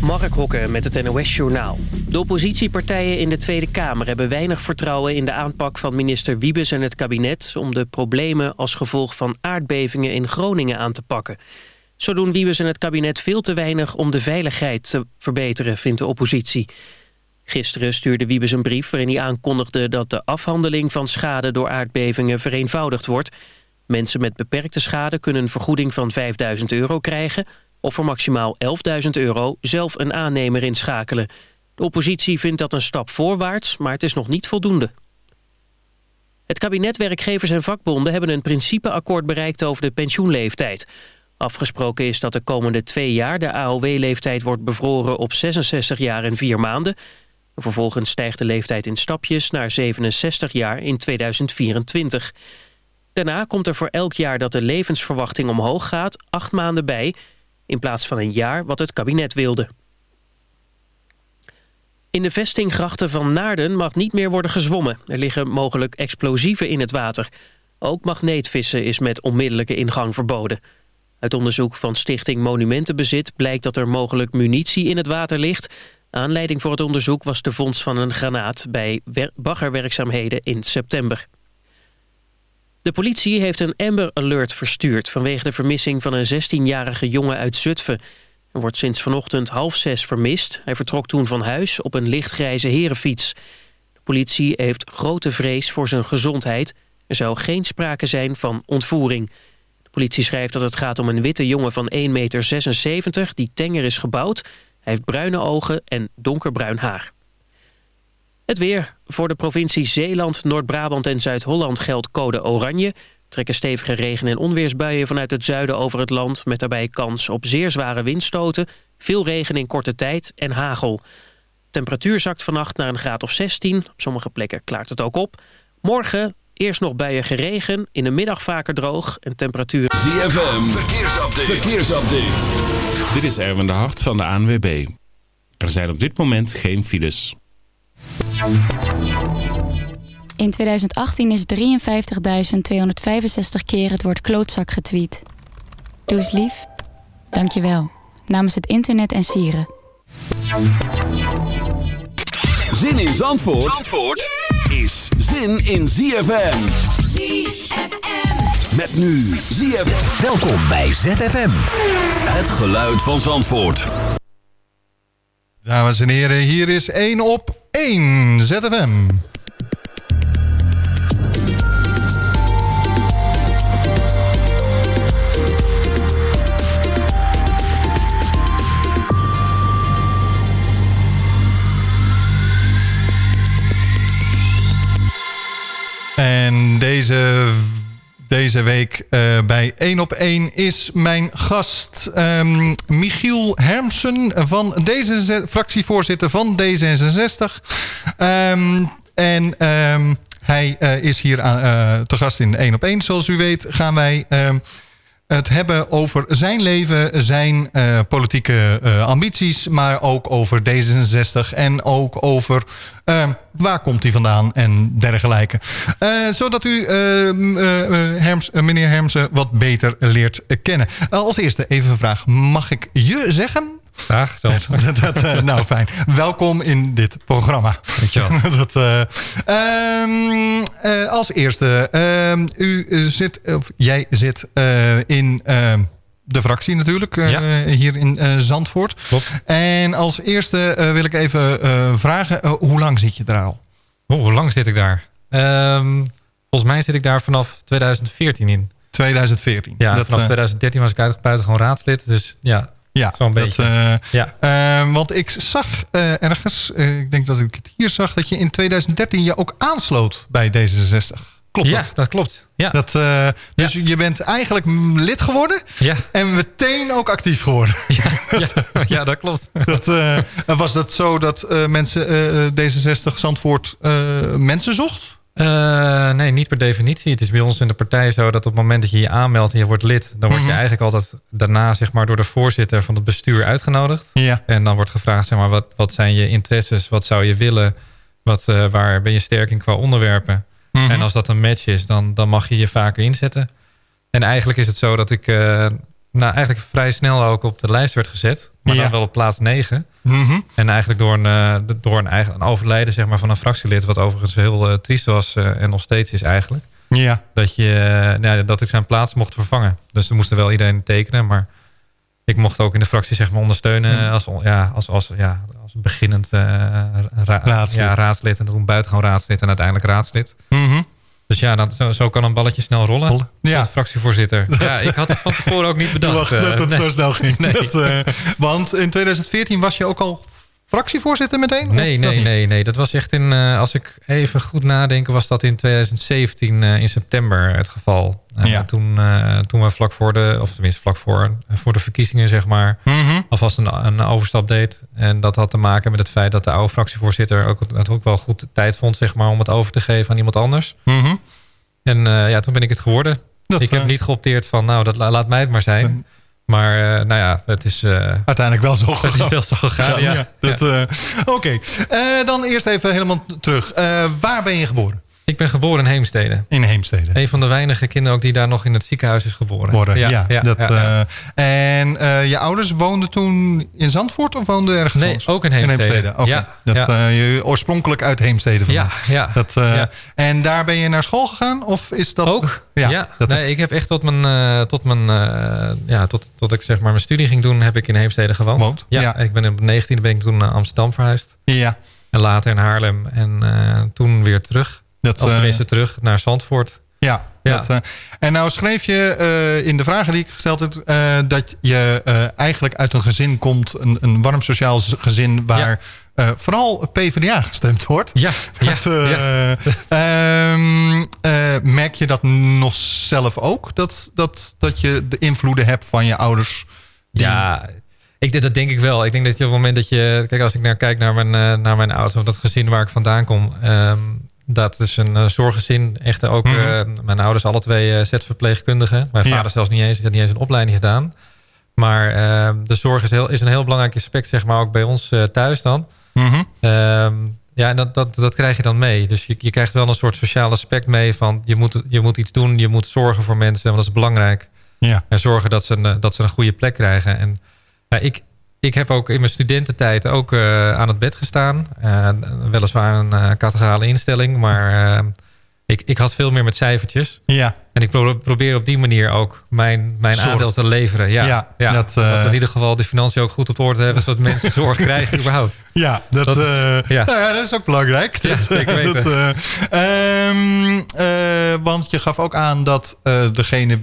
Mark Hokker met het NOS Journaal. De oppositiepartijen in de Tweede Kamer hebben weinig vertrouwen in de aanpak van minister Wiebes en het kabinet... om de problemen als gevolg van aardbevingen in Groningen aan te pakken. Zo doen Wiebes en het kabinet veel te weinig om de veiligheid te verbeteren, vindt de oppositie. Gisteren stuurde Wiebes een brief waarin hij aankondigde dat de afhandeling van schade door aardbevingen vereenvoudigd wordt. Mensen met beperkte schade kunnen een vergoeding van 5000 euro krijgen of voor maximaal 11.000 euro zelf een aannemer inschakelen. De oppositie vindt dat een stap voorwaarts, maar het is nog niet voldoende. Het kabinet, werkgevers en vakbonden hebben een principeakkoord bereikt over de pensioenleeftijd. Afgesproken is dat de komende twee jaar de AOW-leeftijd wordt bevroren op 66 jaar en 4 maanden. Vervolgens stijgt de leeftijd in stapjes naar 67 jaar in 2024. Daarna komt er voor elk jaar dat de levensverwachting omhoog gaat acht maanden bij in plaats van een jaar wat het kabinet wilde. In de vestinggrachten van Naarden mag niet meer worden gezwommen. Er liggen mogelijk explosieven in het water. Ook magneetvissen is met onmiddellijke ingang verboden. Uit onderzoek van Stichting Monumentenbezit blijkt dat er mogelijk munitie in het water ligt. Aanleiding voor het onderzoek was de vondst van een granaat bij baggerwerkzaamheden in september. De politie heeft een Amber Alert verstuurd... vanwege de vermissing van een 16-jarige jongen uit Zutphen. Hij wordt sinds vanochtend half zes vermist. Hij vertrok toen van huis op een lichtgrijze herenfiets. De politie heeft grote vrees voor zijn gezondheid. Er zou geen sprake zijn van ontvoering. De politie schrijft dat het gaat om een witte jongen van 1,76 meter... die tenger is gebouwd. Hij heeft bruine ogen en donkerbruin haar. Het weer. Voor de provincie Zeeland, Noord-Brabant en Zuid-Holland geldt code oranje. Trekken stevige regen- en onweersbuien vanuit het zuiden over het land... met daarbij kans op zeer zware windstoten, veel regen in korte tijd en hagel. Temperatuur zakt vannacht naar een graad of 16. Op sommige plekken klaart het ook op. Morgen eerst nog buien geregen, in de middag vaker droog en temperatuur... ZFM, verkeersupdate. verkeersupdate. Dit is Erwin de Hart van de ANWB. Er zijn op dit moment geen files. In 2018 is 53.265 keer het woord klootzak getweet. Doe eens lief. Dank je wel. Namens het internet en sieren. Zin in Zandvoort, Zandvoort is zin in ZFM. ZFM. Met nu ZFM. Welkom bij ZFM. Het geluid van Zandvoort. Dames en heren, hier is 1 op 1 ZFM. En deze, deze week uh, bij 1 op 1 is mijn gast um, Michiel Hermsen... van deze fractievoorzitter van D66. Um, en um, hij uh, is hier aan, uh, te gast in 1 op 1. Zoals u weet gaan wij het hebben over zijn leven, zijn uh, politieke uh, ambities... maar ook over D66 en ook over uh, waar komt hij vandaan en dergelijke. zodat u Herms, meneer Hermsen wat beter leert kennen. als eerste even een vraag. Mag ik je zeggen? Graag. Dat, dat, uh, nou, fijn. Welkom in dit programma. Dankjewel. dat, uh, um, uh, als eerste, um, u zit, of jij zit in de fractie natuurlijk, ja. hier in Zandvoort. Klopt. En als eerste wil ik even vragen, hoe lang zit je daar al? Oh, hoe lang zit ik daar? Um, volgens mij zit ik daar vanaf 2014 in. 2014? Ja, dat, vanaf 2013 was ik buiten gewoon raadslid. Dus ja, ja, zo'n beetje. Uh, ja. Uh, want ik zag uh, ergens, ik denk dat ik het hier zag... dat je in 2013 je ook aansloot bij D66. Klopt ja, dat? dat klopt. Ja. Dat, dus ja. je bent eigenlijk lid geworden ja. en meteen ook actief geworden. Ja, ja, ja dat klopt. dat, was dat zo dat mensen D66 Zandvoort mensen zocht? Uh, nee, niet per definitie. Het is bij ons in de partij zo dat op het moment dat je je aanmeldt en je wordt lid... dan word je -hmm. eigenlijk altijd daarna zeg maar, door de voorzitter van het bestuur uitgenodigd. Ja. En dan wordt gevraagd, zeg maar, wat, wat zijn je interesses? Wat zou je willen? Wat, uh, waar ben je sterk in qua onderwerpen? Mm -hmm. En als dat een match is, dan, dan mag je je vaker inzetten. En eigenlijk is het zo dat ik uh, nou, eigenlijk vrij snel ook op de lijst werd gezet. Maar Ja. dan wel op plaats 9. Mhm. En eigenlijk door een, eh, door een, eigen, een overlijden zeg maar, van een fractielid... wat overigens heel eh, triest was eh, en nog steeds is eigenlijk... Ja. dat, je, nou dat ik zijn plaats mocht vervangen. Dus er moest er wel iedereen tekenen. Maar ik mocht ook in de fractie zeg maar, ondersteunen... Ja. als, ja, als, als, ja, als beginnend ra- Raadslid. Ja, raadslid. En toen buitengewoon raadslid en uiteindelijk raadslid. Mhm. Dus ja, dan, zo, zo kan een balletje snel rollen. Rollen. Ja. Tot fractievoorzitter. Ja, ik had het van tevoren ook niet bedacht. Wacht, eh, dat het nee. zo snel ging. Nee. Dat, eh, want in 2014 was je ook al fractievoorzitter meteen? Nee, nee, nee, nee. Dat was echt in, eh, als ik even goed nadenk, was dat in 2017 eh, in september het geval. Eh, Ja. toen, toen we vlak voor de, of tenminste vlak voor, voor de verkiezingen, zeg maar, Mhm. alvast een, een overstap deed. En dat had te maken met het feit dat de oude fractievoorzitter ook, het ook wel goed tijd vond, zeg maar, om het over te geven aan iemand anders. Mhm. En ja, toen ben ik het geworden. Dat, ik heb niet geopteerd van, nou, dat, la- laat mij het maar zijn. Maar eh, nou ja, het is, eh, Uiteindelijk wel zo het is wel zo gegaan. Ja, eh, Oké, dan eerst even helemaal terug. Waar ben je geboren? Ik ben geboren in Heemstede. In Heemstede. Een van de weinige kinderen ook die daar nog in het ziekenhuis is geboren. Worden, ja. dat, ja, ja. eh, en eh, je ouders woonden toen in Zandvoort of woonden ergens Nee, anders? ook in In Heemstede. Ja, dat, eh, je oorspronkelijk uit Heemstede vandaan. ja, ja. Dat. En daar ben je naar school gegaan? Of is dat... ook. Ja, dat, nee, ik heb echt tot mijn, tot mijn, ja, tot, tot ik zeg maar mijn studie ging doen, heb ik in Heemstede gewoond. Woont, Ja, ik ben op 19e ben ik toen naar Amsterdam verhuisd. ja, En later in Haarlem. En toen weer terug. Dat, Of eh, tenminste terug naar Zandvoort. Ja. Ja. Dat, eh, en nou schreef je eh, in de vragen die ik gesteld heb... eh, dat je eh, eigenlijk uit een gezin komt... een, een warm sociaal gezin... waar eh, vooral PvdA gestemd wordt. Ja, Dat, eh, ja. ehm, eh, merk je dat nog zelf ook? Dat, dat, dat je de invloeden hebt van je ouders? die- Ja, ik, denk- dat denk ik wel. Ik denk dat je op het moment dat je... Kijk, als ik naar kijk naar mijn, eh, naar mijn ouders... of dat gezin waar ik vandaan kom... ehm, dat is een eh, zorggezin. Echt ook... Mhm. eh, mijn ouders alle twee eh zetverpleegkundigen. Mijn Ja. vader zelfs niet eens. Die had niet eens een opleiding gedaan. Maar de zorg is, heel, is een heel belangrijk aspect... zeg maar ook bij ons thuis dan. Mhm. Ehm, ja, en dat, dat, dat krijg je dan mee. Dus je, je krijgt wel een soort sociaal aspect mee... van je moet, je moet iets doen, je moet zorgen voor mensen... want dat is belangrijk. Ja. En zorgen dat ze een, dat ze een goede plek krijgen. En ja, ik, ik heb ook in mijn studententijd ook eh, aan het bed gestaan. Eh, weliswaar een uh, categorale instelling. Maar eh, ik, ik had veel meer met cijfertjes. Ja. En ik pro probeer op die manier ook mijn, mijn Zorg. aandeel te leveren. Ja, Ja, ja, dat, eh, dat we in ieder geval de financiën ook goed op orde hebben... zodat mensen zorg krijgen überhaupt. Ja, dat, Dat is- eh, ja. Nou ja, dat is ook belangrijk. Ja, Dat, dat, eh, ehm, eh, want je gaf ook aan dat eh, degene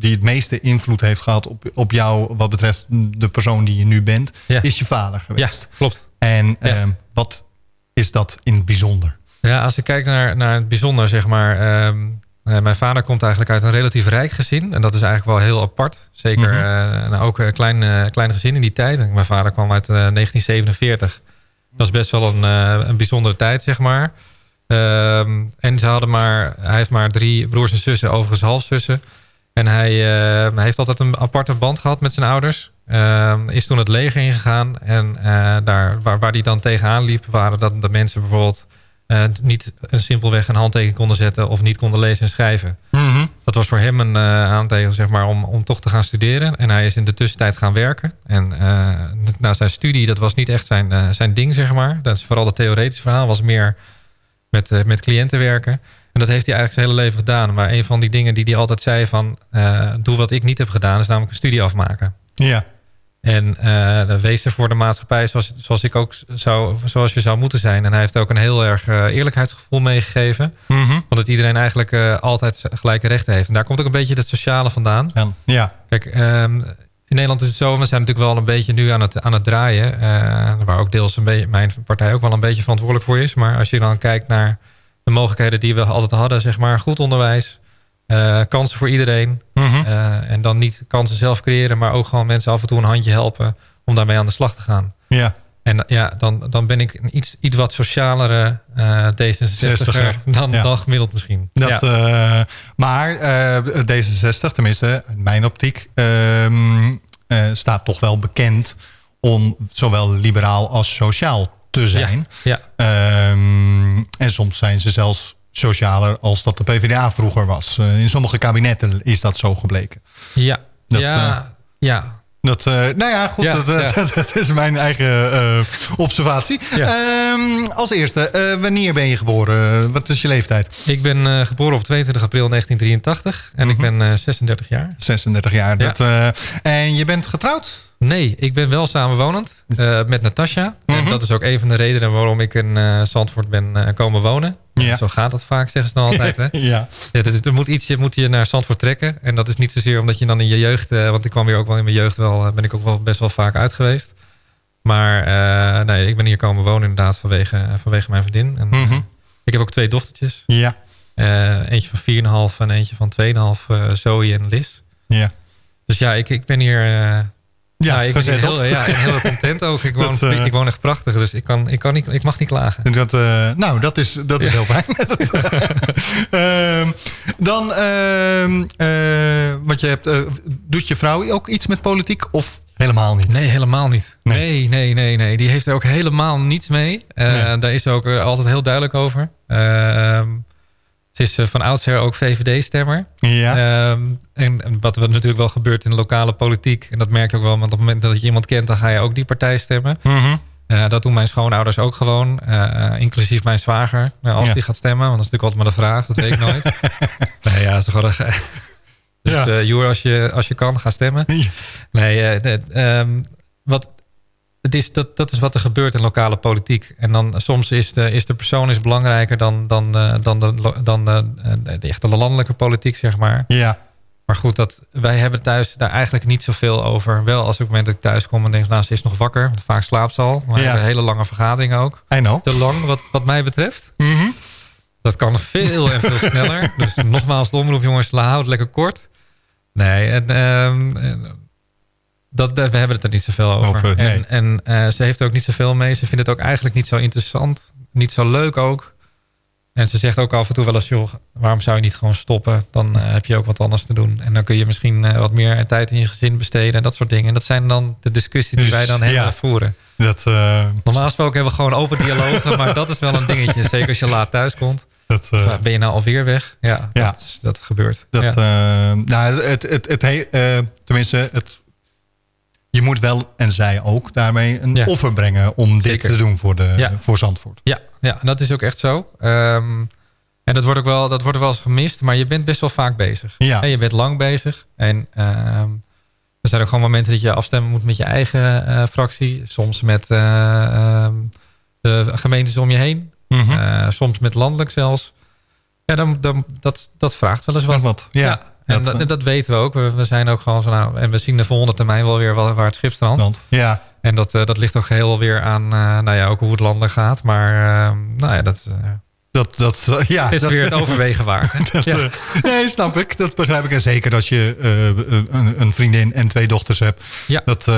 die het meeste invloed heeft gehad op, op jou... wat betreft de persoon die je nu bent, Ja. is je vader Ja, geweest. klopt. En Ja. ehm, wat is dat in het bijzonder? Ja, als ik kijk naar, naar het bijzonder, zeg maar. ehm, eh, mijn vader komt eigenlijk uit een relatief rijk gezin. En dat is eigenlijk wel heel apart. Zeker Mhm. eh, nou, ook een klein, eh, klein gezin in die tijd. Mijn vader kwam uit eh, 1947. Dat is best wel een, een bijzondere tijd, zeg maar. Ehm, en ze hadden maar, hij heeft maar drie broers en zussen, overigens halfzussen. En hij, eh, hij heeft altijd een aparte band gehad met zijn ouders. Ehm, is toen het leger ingegaan. En eh, daar, waar, waar hij dan tegenaan liep, waren dat de mensen bijvoorbeeld eh, niet een simpelweg een handtekening konden zetten of niet konden lezen en schrijven. Mhm. Dat was voor hem een uh, aanteken zeg maar, om, om toch te gaan studeren. En hij is in de tussentijd gaan werken. En na zijn studie, dat was niet echt zijn, zijn ding, zeg maar. Dat is vooral het theoretische verhaal, was meer met, met cliënten werken. En dat heeft hij eigenlijk zijn hele leven gedaan. Maar een van die dingen die hij altijd zei van... Uh, doe wat ik niet heb gedaan, is namelijk een studie afmaken. Ja. En uh, wees er voor de maatschappij zoals, zoals ik ook zou, zoals je zou moeten zijn. En hij heeft ook een heel erg uh, eerlijkheidsgevoel meegegeven. Mm -hmm. Want dat iedereen eigenlijk uh, altijd gelijke rechten heeft. En daar komt ook een beetje het sociale vandaan. Ja. ja. Kijk, um, in Nederland is het zo, we zijn natuurlijk wel een beetje nu aan het, aan het draaien. Waar ook deels een beetje, mijn partij ook wel een beetje verantwoordelijk voor is. Maar als je dan kijkt naar de mogelijkheden die we altijd hadden, zeg maar, goed onderwijs. Uh, kansen voor iedereen. Mm -hmm. uh, en dan niet kansen zelf creëren, maar ook gewoon mensen af en toe een handje helpen om daarmee aan de slag te gaan. Ja. En ja, dan, dan ben ik een iets, iets wat socialere uh, D66er dan, ja. dan gemiddeld misschien. Dat, ja. maar D66, tenminste in mijn optiek, staat toch wel bekend om zowel liberaal als sociaal te zijn. Ja. Um, en soms zijn ze zelfs socialer als dat de PvdA vroeger was. Uh, in sommige kabinetten is dat zo gebleken. Ja, Dat, ja, eh, ja. dat, eh, nou ja, goed, Ja, dat, eh, ja. dat is mijn eigen eh, observatie. Ja. Ehm, als eerste, eh, wanneer ben je geboren? Wat is je leeftijd? Ik ben eh, geboren op 22 april 1983 en ik ben eh, 36 jaar. 36 jaar. Ja. Dat, eh, en je bent getrouwd? Nee, ik ben wel samenwonend uh, met Natasja. Mhm. En dat is ook een van de redenen waarom ik in uh, Zandvoort ben uh, komen wonen. Ja. Zo gaat dat vaak, zeggen ze dan altijd. Hè? ja. ja dus er moet iets, je moet je naar Zandvoort trekken. En dat is niet zozeer omdat je dan in je jeugd... Want ik kwam hier ook wel in mijn jeugd wel... ben ik ook wel best wel vaak uit geweest. Maar nee, ik ben hier komen wonen inderdaad vanwege, vanwege mijn vriendin. En, Mhm. Ik heb ook twee dochtertjes. Ja. Eentje van 4,5 en eentje van 2,5, uh, Zoe en Liz. Ja. Dus ja, ik, ik ben hier... Ja, nou, ik ben heel, ja, heel content ook. Ik woon, dat, uh, ik woon echt prachtig, dus ik, kan, ik, kan niet, ik mag niet klagen. Dat, uh, nou, dat is, dat is heel fijn. dat, uh, dan, want je hebt, eh, doet je vrouw ook iets met politiek of helemaal niet? Nee, helemaal niet. Nee, nee, nee. nee, nee. Die heeft er ook helemaal niets mee. Nee. Daar is ze ook altijd heel duidelijk over. Ehm, Ze is van oudsher ook VVD-stemmer. Ja. Um, en, en, wat, wat natuurlijk wel gebeurt in de lokale politiek. En dat merk je ook wel. Want op het moment dat je iemand kent, dan ga je ook die partij stemmen. Mm -hmm. uh, dat doen mijn schoonouders ook gewoon. Uh, inclusief mijn zwager. Nou, als ja. die gaat stemmen. Want dat is natuurlijk altijd maar de vraag. Dat weet ik nooit. nee, ja, dat is gewoon... Een, dus ja. uh, Joer, als je, als je kan, ga stemmen. Ja. Nee, um, wat, het is, dat, dat is wat er gebeurt in lokale politiek. En dan soms is de, is de persoon is belangrijker dan, dan, uh, dan, de, dan de, de, de, echte landelijke politiek, zeg maar. Ja. Maar goed, dat, wij hebben thuis daar eigenlijk niet zoveel over. Wel als op het moment dat ik thuis kom en denk, nou, ze is nog wakker. Want vaak slaapt ze al. Maar ja. we hebben hele lange vergaderingen ook. I know. Te lang, wat, wat mij betreft. Mm -hmm. Dat kan veel en veel sneller. Dus nogmaals, de omroep, jongens, houd het lekker kort. Nee, en... Um, dat, we hebben het er niet zoveel over. over nee. En, en uh, ze heeft er ook niet zoveel mee. Ze vindt het ook eigenlijk niet zo interessant. Niet zo leuk ook. En ze zegt ook af en toe wel eens... joh, waarom zou je niet gewoon stoppen? Dan uh, heb je ook wat anders te doen. En dan kun je misschien uh, wat meer tijd in je gezin besteden... en dat soort dingen. En dat zijn dan de discussies die dus, wij dan hebben ja, voeren. Dat, Normaal gesproken hebben we gewoon open dialogen... maar dat is wel een dingetje. Zeker als je laat thuis komt. Dat, uh, ben je nou alweer weg? Ja, ja. Dat, dat gebeurt. Dat, ja. nou, het, het, het, het tenminste... Het, je moet wel, en zij ook, daarmee een ja. offer brengen om Zeker. dit te doen voor, de, ja. voor Zandvoort. Ja, ja, dat is ook echt zo. Um, en dat wordt ook wel, dat wordt wel eens gemist, maar je bent best wel vaak bezig. Ja. En je bent lang bezig. En um, er zijn ook gewoon momenten dat je afstemmen moet met je eigen uh, fractie. Soms met uh, um, de gemeentes om je heen. Mm -hmm. uh, soms met landelijk zelfs. Ja, dan, dan, dat, dat vraagt wel eens wat. wat. Ja. ja. En dat, dat, weten we ook. We, we, zijn ook gewoon zo nou, en we zien de volgende termijn wel weer waar het schip strandt. Ja. En dat, uh, dat ligt ook heel weer aan, uh, nou ja, ook hoe het landen gaat. Maar uh, nou ja, dat, dat, dat ja, is dat, weer het overwegen dat, ja. nee, snap ik. Dat begrijp ik. En zeker als je een, een, vriendin en twee dochters hebt. Ja. Dat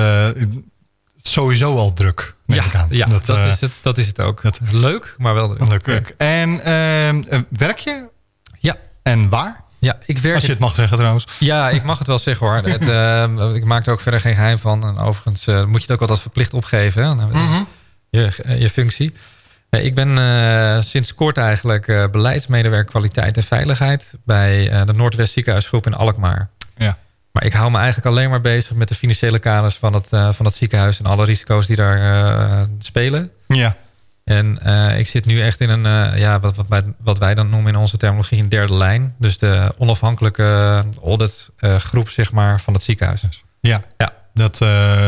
sowieso al druk. Ja, aan. ja dat, dat, is het, dat is het ook. Dat, leuk, maar wel druk. Leuk. leuk. En werk je? Ja. En waar? Ja, ik werk... Als je het mag zeggen trouwens. Ja, ik mag het wel zeggen hoor. Het, uh, ik maak er ook verder geen geheim van. En overigens uh, moet je het ook altijd verplicht opgeven. Hè? Mm -hmm. je, je functie. Nee, ik ben uh, sinds kort eigenlijk beleidsmedewerker kwaliteit en veiligheid... bij de Noordwest ziekenhuisgroep in Alkmaar. Ja. Maar ik hou me eigenlijk alleen maar bezig met de financiële kaders van het, van het ziekenhuis... en alle risico's die daar spelen. Ja. En uh, ik zit nu echt in een, uh, ja, wat, wat, wij, wat wij dan noemen in onze terminologie een derde lijn. Dus de onafhankelijke auditgroep, uh, zeg maar, van het ziekenhuis. Ja, ja. Dat,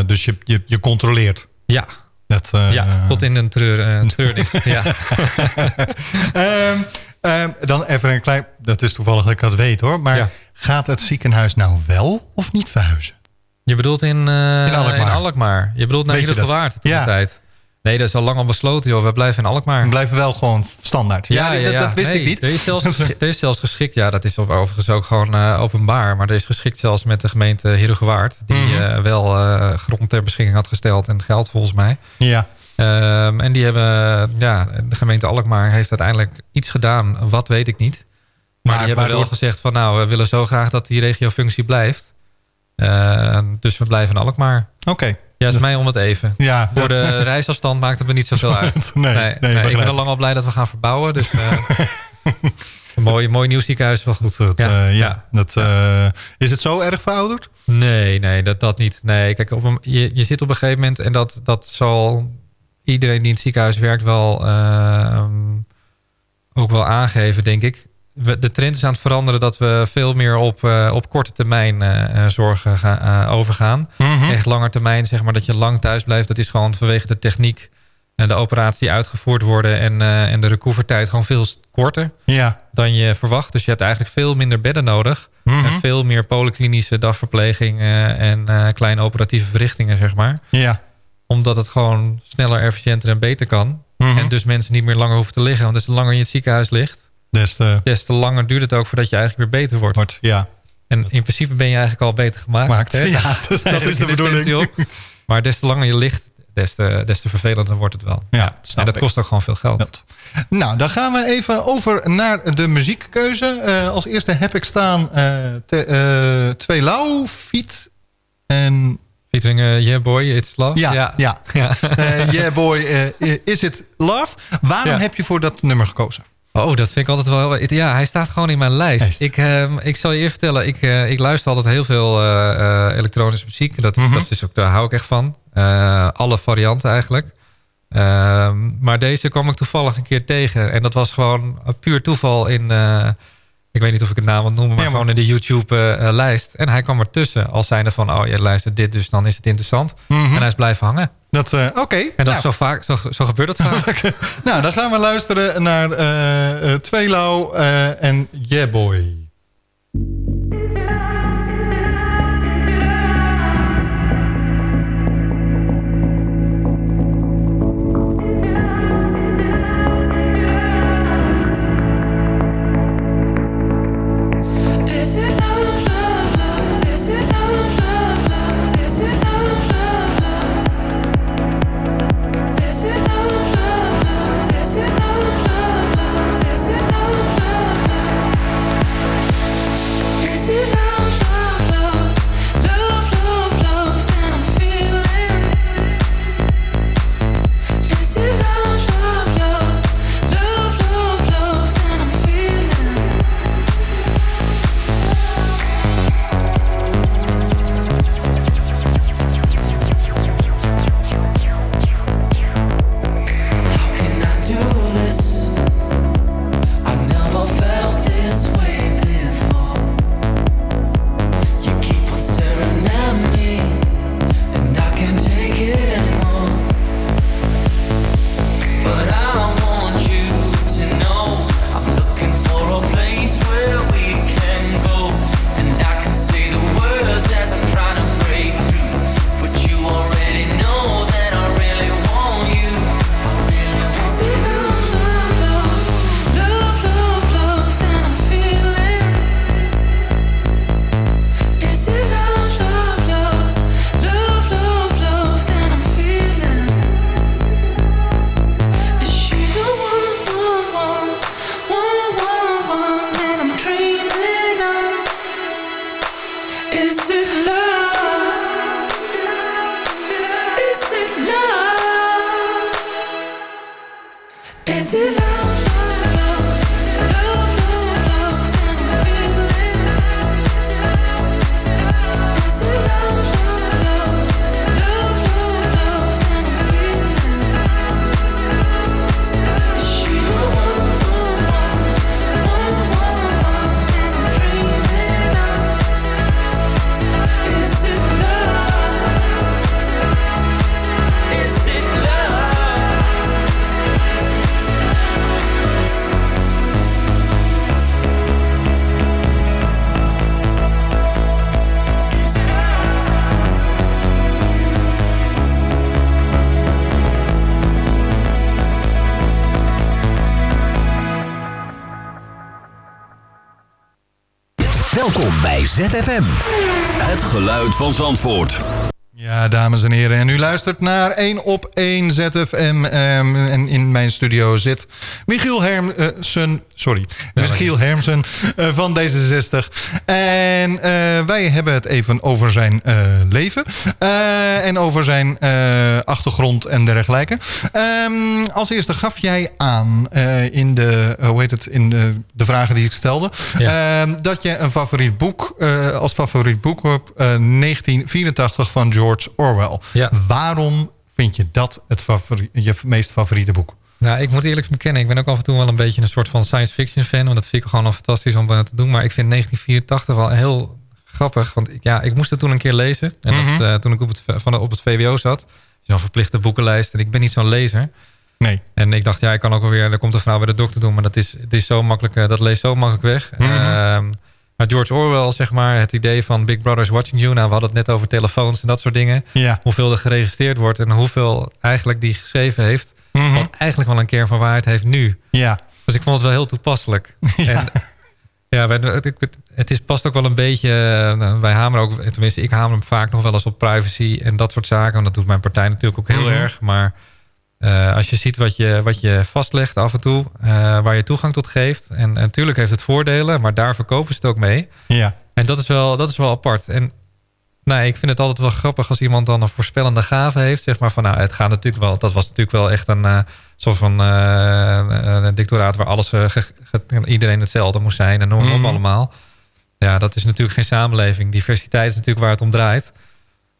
dus je, je, je controleert. Ja, dat, ja tot in een treur, treurnis. ja. um, um, dan even een klein, dat is toevallig dat ik dat weet hoor. Maar ja. gaat het ziekenhuis nou wel of niet verhuizen? Je bedoelt in, in Alkmaar. in, Alkmaar. Je bedoelt naar Heerdegewaard toen ja. de tijd. Nee, dat is al lang al besloten, joh. We blijven in Alkmaar. We blijven wel gewoon standaard. Ja, ja, ja, dat, dat, wist nee, ik niet. Er is, zelfs, er is zelfs geschikt, ja, dat is overigens ook gewoon uh, openbaar. Maar er is geschikt zelfs met de gemeente Herugewaard. Die Mhm. mm -hmm. uh, wel uh, grond ter beschikking had gesteld en geld volgens mij. Ja. Um, en die hebben, ja, de gemeente Alkmaar heeft uiteindelijk iets gedaan. Wat weet ik niet. Maar, maar die hebben waardoor... wel gezegd van nou, we willen zo graag dat die regiofunctie blijft. dus we blijven in Alkmaar. Oké. Okay. Ja, is mij om het even. Ja, Voor de reisafstand maakt het me niet zoveel uit. nee, nee, nee, nee ik ben al lang al blij dat we gaan verbouwen. Dus we mooi, mooi nieuw ziekenhuis is wel goed. Dat, Ja, ja, ja. ja. Dat, eh, is het zo erg verouderd? Nee, nee, dat, dat niet. Nee, kijk, op een, je, je zit op een gegeven moment... en dat, dat zal iedereen die in het ziekenhuis werkt wel... eh, ook wel aangeven, denk ik. De trend is aan het veranderen dat we veel meer op, eh, op korte termijn eh, eh, zorgen gaan, overgaan. Mhm. Echt langer termijn, zeg maar, dat je lang thuis blijft. Dat is gewoon vanwege de techniek en de operaties die uitgevoerd worden... en, en de recovertijd gewoon veel korter Ja. dan je verwacht. Dus je hebt eigenlijk veel minder bedden nodig... Mhm. En veel meer polyklinische dagverpleging en kleine operatieve verrichtingen, zeg maar. Ja. Omdat het gewoon sneller, efficiënter en beter kan. Mhm. En dus mensen niet meer langer hoeven te liggen. Want des te langer je in het ziekenhuis ligt, Des te des te langer duurt het ook voordat je eigenlijk weer beter wordt. wordt, ja. En in principe ben je eigenlijk al beter gemaakt. Maakt. hè? Ja, dus dat is de In bedoeling. op. Maar des te langer je ligt, des te, des te vervelender wordt het wel. Ja, en dat ik. kost ook gewoon veel geld. Dat. Nou, dan gaan we even over naar de muziekkeuze. Eh, als eerste heb ik staan eh te, eh, Twee Lau, Fiet en... Featuring Yeah Boy, It's Love. Ja, ja. ja. yeah Boy, Is It Love? Waarom Ja. heb je voor dat nummer gekozen? Oh, dat vind ik altijd wel... heel- Ja, hij staat gewoon in mijn lijst. Ik, ehm, ik zal je eerst vertellen, ik, eh, ik luister altijd heel veel eh, eh, elektronische muziek. Dat, is, Mhm. dat is ook, daar hou ik echt van. Alle varianten eigenlijk. Ehm, maar deze kwam ik toevallig een keer tegen. En dat was gewoon een puur toeval in... ik weet niet of ik het naam wil noemen, maar, Ja, maar- gewoon in de YouTube-lijst. en hij kwam ertussen als zijnde van... oh, je luistert dit, dus dan is het interessant. Mhm. En hij is blijven hangen. Dat, eh, Oké, En dat nou, is zo vaak, zo, zo gebeurt dat vaak. nou, dan gaan we luisteren naar eh eh, Twee Lau eh, en Yeah Boy. ZFM. Het geluid van Zandvoort. Ja, dames en heren. En u luistert naar 1 op 1 ZFM. ehm, en in mijn studio zit Michiel Hermsen. Sorry, Michiel Hermsen eh, van D66. En eh, wij hebben het even over zijn eh, leven. en over zijn achtergrond en dergelijke. Ehm, als eerste gaf jij aan in, de, hoe heet het, in de, de vragen die ik stelde... ehm, dat je een favoriet boek als favoriet boek hebt... eh, 1984 van George Orwell. Ja. Waarom vind je dat het je meest favoriete boek? Nou, ik moet eerlijk bekennen, ik ben ook af en toe wel een beetje een soort van science fiction fan. Want dat vind ik gewoon al fantastisch om eh, te doen. Maar ik vind 1984 wel heel grappig. Want ik, ja, ik moest het toen een keer lezen. En Mhm. dat, eh, toen ik op het, van, op het VWO zat. Zo'n verplichte boekenlijst. En ik ben niet zo'n lezer. Nee. En ik dacht, ja, ik kan ook alweer... Er komt een vrouw bij de dokter doen. Maar dat is, het is zo makkelijk, eh, dat leest zo makkelijk weg. Mhm. Ehm, maar George Orwell, zeg maar, het idee van Big Brother's watching you. Nou, we hadden het net over telefoons en dat soort dingen. Ja. Hoeveel er geregistreerd wordt en hoeveel eigenlijk die geschreven heeft. Mhm. Wat eigenlijk wel een kern van waarheid heeft nu. Ja. Dus ik vond het wel heel toepasselijk. Ja. En, ja, het, is, past ook wel een beetje... eh, nou, Wij hameren ook, tenminste ik hamer hem vaak nog wel eens op privacy en dat soort zaken. Want dat doet mijn partij natuurlijk ook heel Mhm. erg. Maar eh, als je ziet wat je, wat je vastlegt af en toe, eh, waar je toegang tot geeft. En, en natuurlijk heeft het voordelen, maar daar verkopen ze het ook mee. Ja. En dat is wel, dat is wel apart. En nou, ik vind het altijd wel grappig als iemand dan een voorspellende gave heeft. Zeg maar van, nou, het gaat natuurlijk wel. Dat was natuurlijk wel echt een eh, soort van eh, een dictoraat waar alles, eh, iedereen hetzelfde moest zijn en noem op Mhm. allemaal. Ja, dat is natuurlijk geen samenleving. Diversiteit is natuurlijk waar het om draait.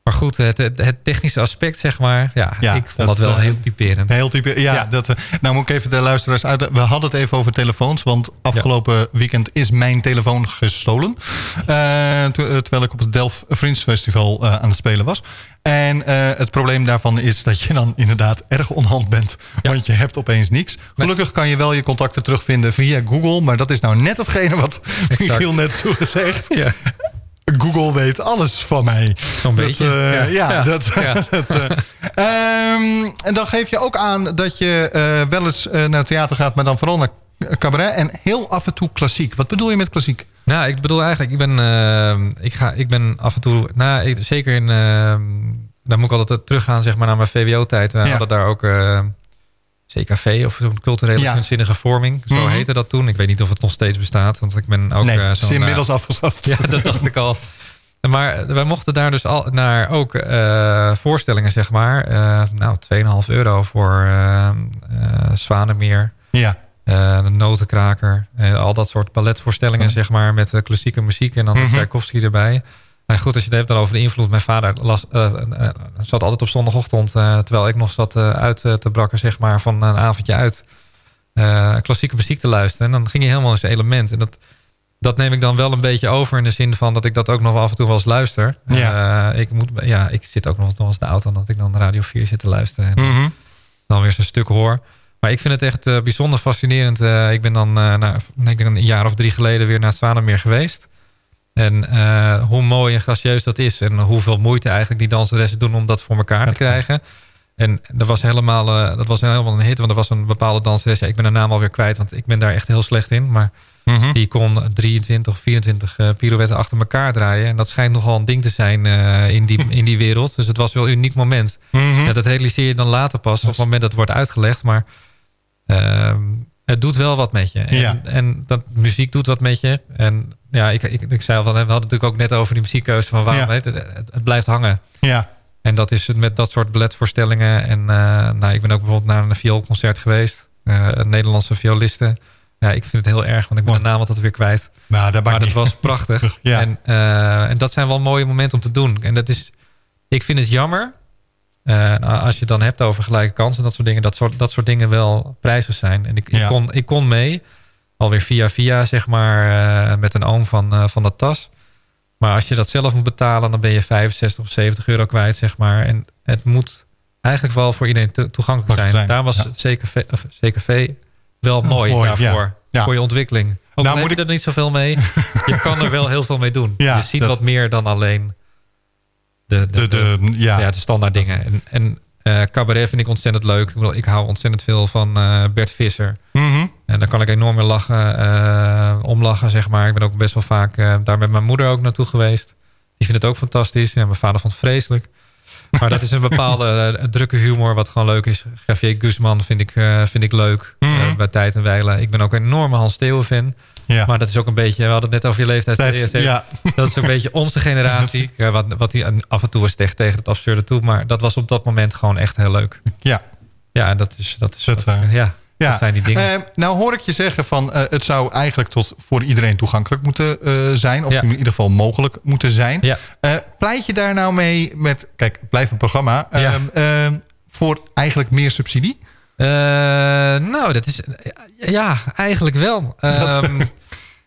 Maar goed, het, het, technische aspect, zeg maar. Ja, Ja, ik vond dat, dat, wel eh, heel typerend. Heel type, ja, Ja. Dat, eh, nou moet ik even de luisteraars uit. We hadden het even over telefoons, want afgelopen weekend is mijn telefoon gestolen. Eh, terwijl ik op het Delft Friends Festival aan het spelen was. En het probleem daarvan is dat je dan inderdaad erg onhand bent. Want je hebt opeens niks. Gelukkig kan je wel je contacten terugvinden via Google. Maar dat is nou net hetgene wat Michiel net zo gezegd. Google weet alles van mij. Zo'n beetje. eh, ja, Ja. dat... Ja. dat eh, ehm, en dan geef je ook aan dat je eh, wel eens naar theater gaat... maar dan vooral naar cabaret en heel af en toe klassiek. Wat bedoel je met klassiek? Nou, ik bedoel eigenlijk, ik ben, ik ga, ik ben af en toe, nou, ik- zeker in, eh, dan moet ik altijd teruggaan zeg maar naar mijn VWO-tijd. We hadden daar ook CKV of zo'n culturele Ja. kunstzinnige vorming. Zo Mhm. heette dat toen. Ik weet niet of het nog steeds bestaat, want ik ben ook nee, eh, zo'n... is eh, inmiddels afgeschaft. ja, dat dacht ik al. Maar wij mochten daar dus al naar ook eh, voorstellingen, zeg maar. eh nou, 2,5 euro voor eh eh, Zwanemeer. Ja, Eh, de notenkraker. eh, al dat soort balletvoorstellingen, zeg maar, met eh, klassieke muziek en dan Mhm. Tchaikovsky erbij. Maar goed, als je het hebt dan over de invloed. Mijn vader las, eh, eh, zat altijd op zondagochtend, eh, terwijl ik nog zat eh, uit eh, te brakken, zeg maar, van een avondje uit. eh, klassieke muziek te luisteren. En dan ging je helemaal in zijn element. En dat, dat neem ik dan wel een beetje over in de zin van dat ik dat ook nog af en toe wel eens luister. Ja. Eh, ik, moet, ja, ik zit ook nog, nog eens in de auto dat ik dan Radio 4 zit te luisteren. En Mhm. dan weer zo'n stuk hoor. Maar ik vind het echt eh, bijzonder fascinerend. Eh, ik ben dan nou, ik ben een jaar of drie geleden weer naar het Zwanemeer geweest. En uh, hoe mooi en gracieus dat is. En hoeveel moeite eigenlijk die danseressen doen om dat voor elkaar te krijgen. En dat was helemaal, uh, dat was helemaal een hit. Want er was een bepaalde danseres. Ja, ik ben de naam alweer kwijt, want ik ben daar echt heel slecht in. Maar Mhm. die kon 23 of 24 uh, pirouetten achter elkaar draaien. En dat schijnt nogal een ding te zijn uh, in, die, in die wereld. Dus het was wel een uniek moment. Mhm. Ja, dat realiseer je dan later pas. Op het moment dat het wordt uitgelegd. Maar uh, het doet wel wat met je. En, Ja. en dat muziek doet wat met je. En ja, ik, ik, ik zei al, van, we hadden natuurlijk ook net over die muziekkeuze. Van waarom Ja. het, blijft hangen. Ja. En dat is het met dat soort balletvoorstellingen. En uh, nou, ik ben ook bijvoorbeeld naar een vioolconcert geweest. Uh, een Nederlandse violiste. Ja, ik vind het heel erg, want ik ben de naam altijd weer kwijt. Nou, dat Maar dat was prachtig. Ja. En, uh, en dat zijn wel mooie momenten om te doen. En dat is, ik vind het jammer. Uh, als je het dan hebt over gelijke kansen en dat soort dingen. Dat soort, dat soort dingen wel prijzig zijn. En ik, Ja. ik, kon, ik kon mee. Alweer via via, zeg maar. Uh, met een oom van, uh, van dat tas. Maar als je dat zelf moet betalen. Dan ben je 65 of 70 euro kwijt, zeg maar. En het moet eigenlijk wel voor iedereen to toegankelijk zijn. zijn, Daar was ja. CKV, of CKV wel mooi, mooi, daarvoor. ja. Voor je ontwikkeling. Ook Nou, al moet heb je ik- er niet zoveel mee. je kan er wel heel veel mee doen. Je ziet dat- wat meer dan alleen de, de, De, de, ja. ja, de standaard dingen. En, en eh, cabaret vind ik ontzettend leuk. Ik, bedoel, ik hou ontzettend veel van eh, Bert Visser. Mhm. En daar kan ik enorm mee lachen, eh, omlachen, zeg maar. Ik ben ook best wel vaak daar met mijn moeder ook naartoe geweest. Die vindt het ook fantastisch. Ja, mijn vader vond het vreselijk. Maar dat is een bepaalde drukke humor wat gewoon leuk is. Javier Guzman vind ik, vind ik leuk. Mhm. bij Tijd en Wijlen. Ik ben ook een enorme Hans Steeuwen fan. Ja. Maar dat is ook een beetje, we hadden het net over je leeftijd. Dat- ja. Dat is een beetje onze generatie. Wat, wat die, af en toe was echt tegen het absurde toe. Maar dat was op dat moment gewoon echt heel leuk. ja. Ja, en dat is, dat is Dat, wat- ja, Ja. dat zijn die dingen. Eh, nou hoor ik je zeggen van eh, het zou eigenlijk tot voor iedereen toegankelijk moeten eh, zijn. Of Ja. in ieder geval mogelijk moeten zijn. Ja. Eh, pleit je daar nou mee met, kijk, het blijft een programma. Ja. ehm, ehm, voor eigenlijk meer subsidie? Eh, nou, dat is... Ja, eigenlijk wel. Ehm,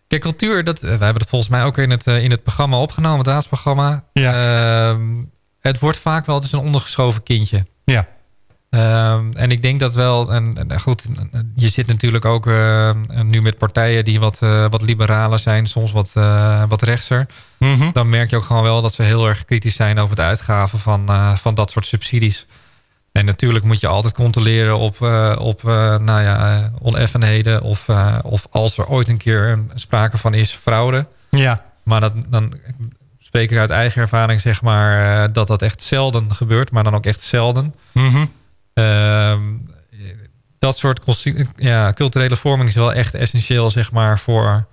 kijk, cultuur, dat, we hebben het volgens mij ook in het, eh, in het programma opgenomen, het raadsprogramma. Ehm, het wordt vaak wel, het is een ondergeschoven kindje. Ja. Ehm, en ik denk dat wel, en, en goed, je zit natuurlijk ook eh, nu met partijen die wat, eh, wat liberaler zijn, soms wat, eh, wat rechtser. Mhm. Dan merk je ook gewoon wel dat ze heel erg kritisch zijn over het uitgaven van, eh, van dat soort subsidies. En natuurlijk moet je altijd controleren op, eh, op eh, nou ja, eh, oneffenheden of, of als er ooit een keer sprake van is, fraude. Ja. Maar dat, dan spreek ik uit eigen ervaring, zeg maar, dat dat echt zelden gebeurt, maar dan ook echt zelden. Mhm. Ehm, dat soort ja, culturele vorming is wel echt essentieel, zeg maar, voor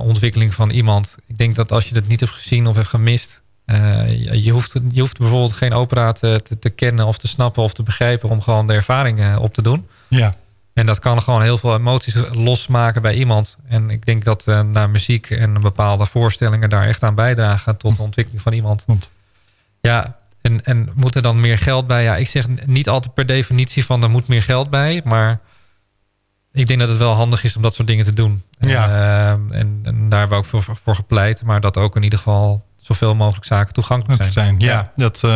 ontwikkeling van iemand. Ik denk dat als je dat niet hebt gezien of hebt gemist, eh, je, hoeft, je hoeft bijvoorbeeld geen opera te, te, te kennen of te snappen of te begrijpen om gewoon de ervaring eh, op te doen. Ja. En dat kan gewoon heel veel emoties losmaken bij iemand. En ik denk dat eh, naar muziek en bepaalde voorstellingen daar echt aan bijdragen tot de ontwikkeling van iemand. Ja, en, en moet er dan meer geld bij? Ja, ik zeg niet altijd per definitie van er moet meer geld bij. Maar ik denk dat het wel handig is om dat soort dingen te doen. Ja. En, eh, en, en daar hebben we ook voor, voor gepleit. Maar dat ook in ieder geval zoveel mogelijk zaken toegankelijk zijn. zijn. Ja, Dat, eh,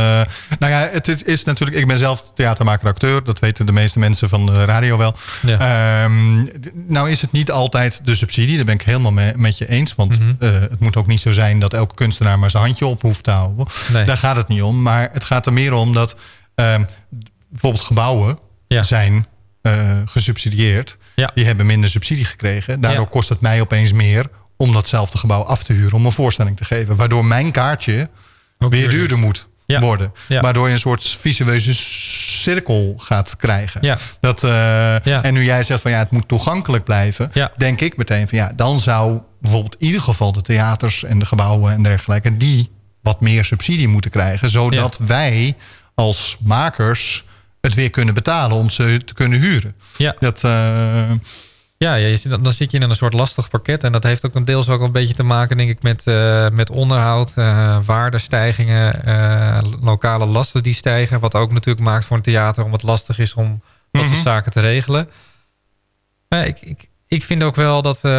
nou ja, het, is natuurlijk. Ik ben zelf theatermaker, acteur. Dat weten de meeste mensen van de radio wel. Ja. Ehm, nou is het niet altijd de subsidie. Daar ben ik helemaal mee, met je eens. Want Mhm. eh, het moet ook niet zo zijn dat elke kunstenaar maar zijn handje op hoeft te houden. Nee. Daar gaat het niet om. Maar het gaat er meer om dat ehm, bijvoorbeeld gebouwen Ja. zijn eh, gesubsidieerd. Ja. Die hebben minder subsidie gekregen. Daardoor kost het mij opeens meer om datzelfde gebouw af te huren om een voorstelling te geven. Waardoor mijn kaartje Ook weer duurder. duurder moet Ja. worden. Ja. Waardoor je een soort visueuze cirkel gaat krijgen. Ja. Dat, Ja. En nu jij zegt van ja, het moet toegankelijk blijven. Ja. Denk ik meteen van ja, dan zou bijvoorbeeld in ieder geval de theaters en de gebouwen en dergelijke... die wat meer subsidie moeten krijgen. Zodat wij als makers het weer kunnen betalen om ze te kunnen huren. Ja. Dat, eh, Ja, ja je zit, dan zit je in een soort lastig pakket. En dat heeft ook een deels ook een beetje te maken, denk ik, met, eh, met onderhoud, eh waardestijgingen, eh, lokale lasten die stijgen. Wat ook natuurlijk maakt voor een theater om het lastig is om dat soort Mhm. zaken te regelen. Maar ik, ik, ik vind ook wel dat, eh,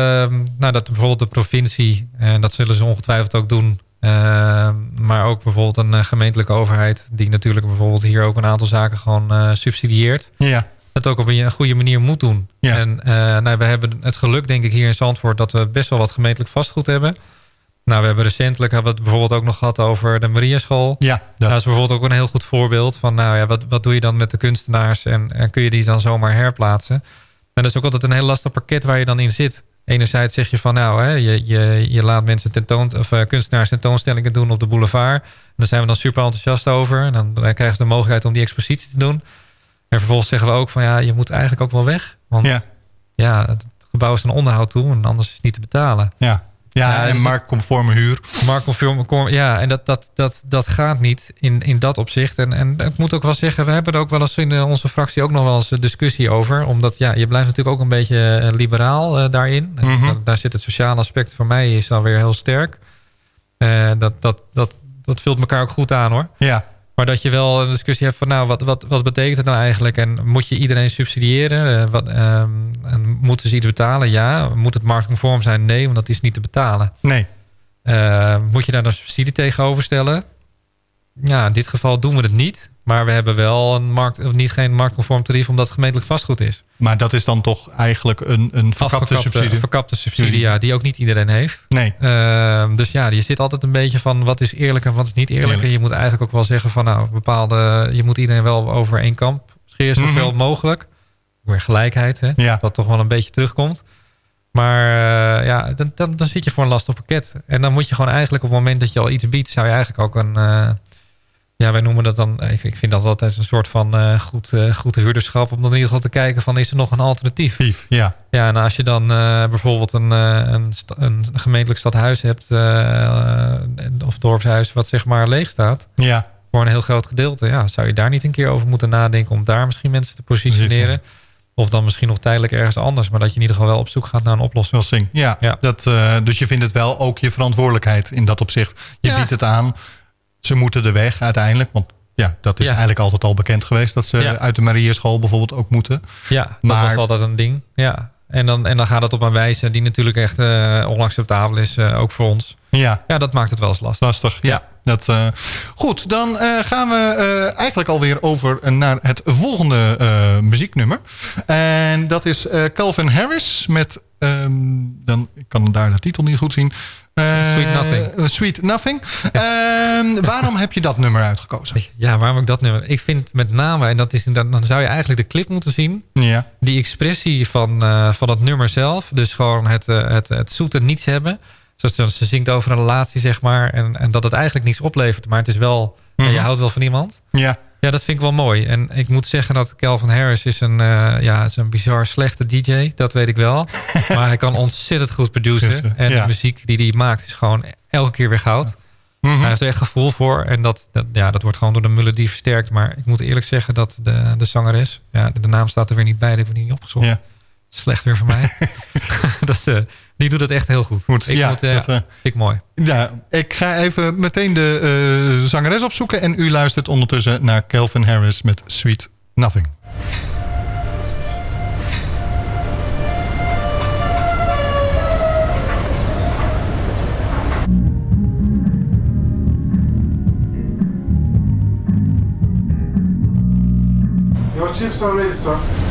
nou, dat bijvoorbeeld de provincie, en dat zullen ze ongetwijfeld ook doen, eh, maar ook bijvoorbeeld een gemeentelijke overheid, die natuurlijk bijvoorbeeld hier ook een aantal zaken gewoon subsidieert ja. Het ook op een goede manier moet doen. Ja. En eh, nou, we hebben het geluk, denk ik, hier in Zandvoort... dat we best wel wat gemeentelijk vastgoed hebben. Nou, we hebben recentelijk hebben we het bijvoorbeeld ook nog gehad over de Mariaschool. ja, dat, Dat is bijvoorbeeld ook een heel goed voorbeeld van... nou ja, wat, wat doe je dan met de kunstenaars... en, en kun je die dan zomaar herplaatsen? En dat is ook altijd een heel lastig pakket waar je dan in zit. Enerzijds zeg je van nou, hè, je, je, je laat mensen tentoon, of, eh, kunstenaars tentoonstellingen doen op de boulevard. En daar zijn we dan super enthousiast over. En dan, dan krijgen ze de mogelijkheid om die expositie te doen. En vervolgens zeggen we ook van ja, je moet eigenlijk ook wel weg. Want ja, ja, het gebouw is een onderhoud toe en anders is het niet te betalen. ja. Ja, en dus- marktconforme huur. Marktconform, conform- ja, en dat, dat, dat, dat gaat niet in, in dat opzicht. En, en ik moet ook wel zeggen, we hebben er ook wel eens in eh, onze fractie ook nog wel eens een discussie over. Omdat ja, je blijft natuurlijk ook een beetje eh, liberaal eh, daarin. Mhm. da- daar zit het sociale aspect voor mij is dan weer heel sterk. Eh, dat, dat, dat, dat vult elkaar ook goed aan hoor. Ja, Maar dat je wel een discussie hebt van nou, wat, wat, wat betekent het nou eigenlijk? En moet je iedereen subsidiëren? Eh, wat, ehm, en moeten ze iets betalen? Ja. Moet het marktconform zijn? Nee, want dat is niet te betalen. nee. Eh, moet je daar dan subsidie tegenover stellen? Ja, in dit geval doen we het niet. Maar we hebben wel een markt, of niet geen marktconform tarief omdat het gemeentelijk vastgoed is. Maar dat is dan toch eigenlijk een, een verkapte subsidie? verkapte subsidie, ja, die ook niet iedereen heeft. Nee, Ehm, dus ja, je zit altijd een beetje van wat is eerlijk en wat is niet eerlijk. Eerlijk. En je moet eigenlijk ook wel zeggen van nou, bepaalde, je moet iedereen wel over één kamp scheren zoveel Mhm. mogelijk. Weer gelijkheid, hè? ja. dat toch wel een beetje terugkomt. Maar eh, ja, dan, dan, dan zit je voor een lastig pakket. En dan moet je gewoon eigenlijk op het moment dat je al iets biedt, zou je eigenlijk ook een, eh, ja, wij noemen dat dan... Ik, ik vind dat altijd een soort van eh, goed, eh, goed huurderschap... om dan in ieder geval te kijken van is er nog een alternatief? Ja. Ja, en als je dan eh, bijvoorbeeld een, eh, een, een gemeentelijk stadhuis hebt... eh, of dorpshuis wat zeg maar leeg staat... Ja, voor een heel groot gedeelte... Ja, zou je daar niet een keer over moeten nadenken... om daar misschien mensen te positioneren... Of dan misschien nog tijdelijk ergens anders. Maar dat je in ieder geval wel op zoek gaat naar een oplossing. Ja, Ja. Dat, eh, dus je vindt het wel ook je verantwoordelijkheid in dat opzicht. Je Ja. biedt het aan. Ze moeten de weg uiteindelijk. Want ja, dat is Ja. eigenlijk altijd al bekend geweest. Dat ze Ja. uit de Mariërschool bijvoorbeeld ook moeten. Ja, dat was altijd een ding. Ja. En, dan, en dan gaat het op een wijze die natuurlijk echt eh, onacceptabel is, eh, ook voor ons. Ja, Ja, dat maakt het wel eens lastig. lastig. Ja. Dat, eh, goed, dan gaan we eh, eigenlijk alweer over naar het volgende muzieknummer. En dat is Calvin Harris met... ehm, dan, ik kan daar de titel niet goed zien. Eh, Sweet Nothing. eh, Sweet Nothing. Ehm, waarom heb je dat nummer uitgekozen? Ja, waarom ik dat nummer? Ik vind met name, en dat is, dan, dan zou je eigenlijk de clip moeten zien. Ja, Die expressie van, eh, van het nummer zelf. Dus gewoon het, het, het zoete niets hebben. Zoals ze- ze zingt over een relatie, zeg maar. En, en dat het eigenlijk niets oplevert. Maar het is wel, ja, je Mhm. houdt wel van iemand. ja, Ja, dat vind ik wel mooi. En ik moet zeggen dat Calvin Harris is een, eh, ja, is een bizar slechte DJ. Dat weet ik wel. maar hij kan ontzettend goed produceren. Produceren, En ja. de muziek die hij maakt is gewoon elke keer weer goud. Mhm. Hij heeft er echt gevoel voor. En dat, dat, ja, dat wordt gewoon door de melodie versterkt. Maar ik moet eerlijk zeggen dat de, de zangeres... Ja, de, de naam staat er weer niet bij. Dat hebben we niet opgezocht. Ja. Slecht weer voor mij. dat, eh, die doet het echt heel goed. Goed, ik ja, moet, eh, dat, eh, vind ik mooi. ja, ik ga even meteen de eh, zangeres opzoeken. En u luistert ondertussen naar Calvin Harris met Sweet Nothing. Your chips are ready, sir.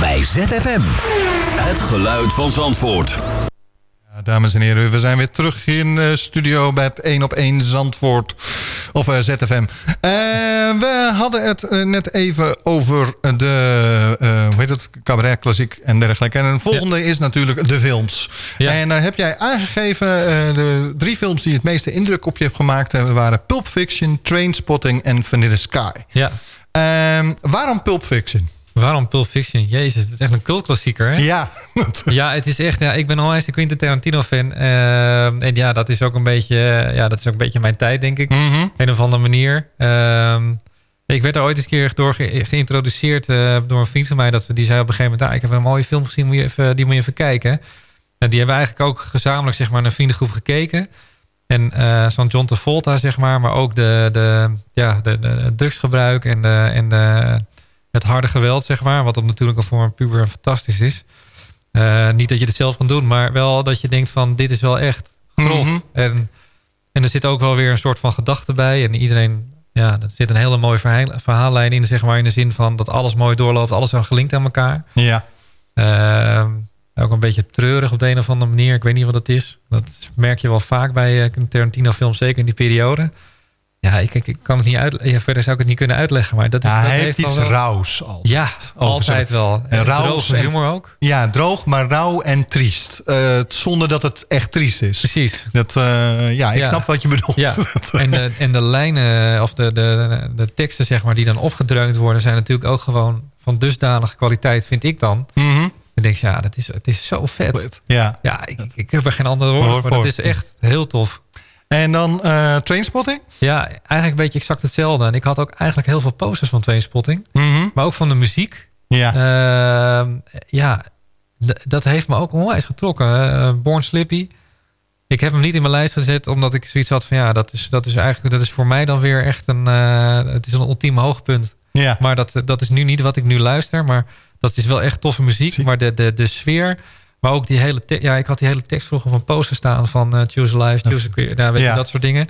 Bij ZFM. Het geluid van Zandvoort. Ja, dames en heren, we zijn weer terug in de studio bij het 1 op 1 Zandvoort. Of eh, ZFM. Eh, we hadden het eh, net even over de eh, hoe heet het, cabaret, klassiek en dergelijke. En de volgende is natuurlijk de films. Ja. En daar heb jij aangegeven eh, de drie films die het meeste indruk op je hebben gemaakt. eh, waren Pulp Fiction, Trainspotting en Vanilla Sky. Ja. Ehm, waarom Pulp Fiction? Waarom Pulp Fiction? Jezus, het is echt een cultklassieker, hè? Ja. Ja, het is echt. Ja, ik ben onwijs een Quentin Tarantino fan. Ehm, en ja, dat is ook een beetje. eh, Ja, dat is ook een beetje mijn tijd, denk ik. Op een of andere manier. Ehm, ik werd er ooit eens een keer door ge- geïntroduceerd eh, door een vriend van mij. Dat ze, die zei op een gegeven moment: ah, Ik heb een mooie film gezien, moet je even, die moet je even kijken. En die hebben we eigenlijk ook gezamenlijk zeg maar, een vriendengroep gekeken. En eh, zo'n John Travolta, zeg maar, maar ook de, de, ja, de, de, drugsgebruik en, de, en de, het harde geweld, zeg maar. Wat op natuurlijk al voor een puber fantastisch is. Eh, niet dat je het zelf kan doen, maar wel dat je denkt van dit is wel echt grof. Mhm. En, en er zit ook wel weer een soort van gedachte bij. En iedereen, ja, er zit een hele mooie verhaal, verhaallijn in, zeg maar, in de zin van dat alles mooi doorloopt, alles is gelinkt aan elkaar. Ja. Ehm, ook een beetje treurig op de een of andere manier. Ik weet niet wat het is. Dat merk je wel vaak bij eh, Tarantino films, zeker in die periode. Ja, ik, ik, kan het niet uitleggen. Ja, verder zou ik het niet kunnen uitleggen. Maar dat is, Ja, hij heeft iets wel- rauws al. Ja, altijd wel. En En en- humor ook. Ja, droog, maar rauw en triest. Eh, zonder dat het echt triest is. Precies. Dat, eh, ja, ik Ja. snap wat je bedoelt. Ja, en de, en de lijnen of de, de, de teksten zeg maar, die dan opgedreund worden... zijn natuurlijk ook gewoon van dusdanige kwaliteit, vind ik dan. Mhm. Ik denk, ja, dat is, het is zo vet. Ja. Ja, ik, ik, heb er geen andere woorden voor. Dat is echt heel tof. En dan eh Trainspotting? Ja, eigenlijk een beetje exact hetzelfde. En ik had ook eigenlijk heel veel posters van Trainspotting. Mhm. Maar ook van de muziek. Ja. Ehm, ja, dat heeft me ook onwijs getrokken. Eh, Born Slippy. Ik heb hem niet in mijn lijst gezet, omdat ik zoiets had van ja, dat is, dat is eigenlijk dat is voor mij dan weer echt een, eh, het is een ultieme hoogtepunt. Ja. Maar dat, dat is nu niet wat ik nu luister, maar dat is wel echt toffe muziek. Maar de, de, de sfeer, maar ook die hele tekst. Ja, ik had die hele tekst vroeger een poster staan van eh, Choose a Life, Choose a Career. Nou, weet Ja. je, dat soort dingen.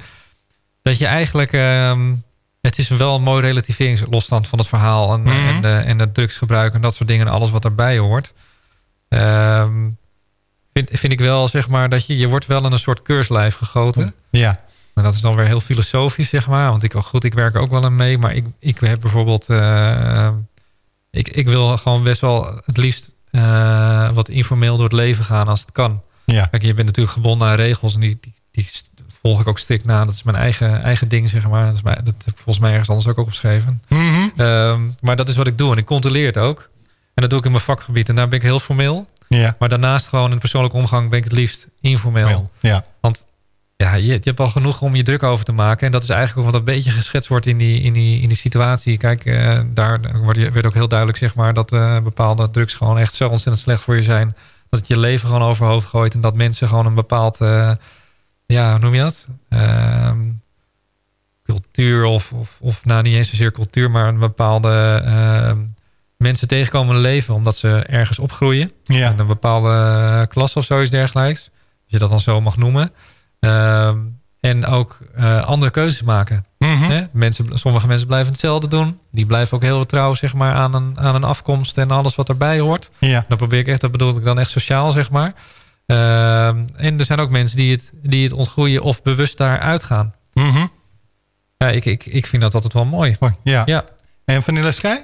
Dat je eigenlijk, ehm, het is wel een mooi relativeringslosstand van het verhaal. En, Mhm. en, de, en het drugsgebruik en dat soort dingen en alles wat daarbij hoort. Ehm, vind, vind ik wel, zeg maar, dat je, je wordt wel in een soort keurslijf gegoten. Ja. En dat is dan weer heel filosofisch, zeg maar. Want ik, goed, ik werk er ook wel aan mee. Maar ik, ik heb bijvoorbeeld... eh, ik, ik wil gewoon best wel het liefst eh, wat informeel door het leven gaan als het kan. Ja. Kijk, je bent natuurlijk gebonden aan regels. En die, die, die volg ik ook strikt na. Dat is mijn eigen, eigen ding, zeg maar. Dat, is mijn, dat heb ik volgens mij ergens anders ook opgeschreven. Ehm, maar dat is wat ik doe. En ik controleer het ook. En dat doe ik in mijn vakgebied. En daar ben ik heel formeel. Ja. Maar daarnaast gewoon in persoonlijke omgang ben ik het liefst informeel. Ja. Want ja, je, je hebt al genoeg om je druk over te maken. En dat is eigenlijk ook wat een beetje geschetst wordt in die, in die, in die situatie. Kijk, eh, daar wordt, werd ook heel duidelijk zeg maar, dat eh, bepaalde drugs gewoon echt zo ontzettend slecht voor je zijn. Dat het je leven gewoon overhoofd gooit. En dat mensen gewoon een bepaald, eh, ja, hoe noem je dat? Ehm, cultuur of, of, of nou niet eens zozeer cultuur, maar een bepaalde ehm, mensen tegenkomen in hun leven omdat ze ergens opgroeien. Ja. In een bepaalde klas of zoiets dergelijks. Als je dat dan zo mag noemen. Ehm, en ook eh, andere keuzes maken. Mhm. Mensen, sommige mensen blijven hetzelfde doen. Die blijven ook heel trouw zeg maar, aan, een, aan een afkomst en alles wat erbij hoort. Ja. Dan probeer ik echt, dat bedoel ik dan echt sociaal, zeg maar. Ehm, en er zijn ook mensen die het, die het ontgroeien of bewust daaruit gaan. Mhm. Ja, ik, ik, ik vind dat altijd wel mooi. Mooi. Ja. Ja. En Vanilla Sky?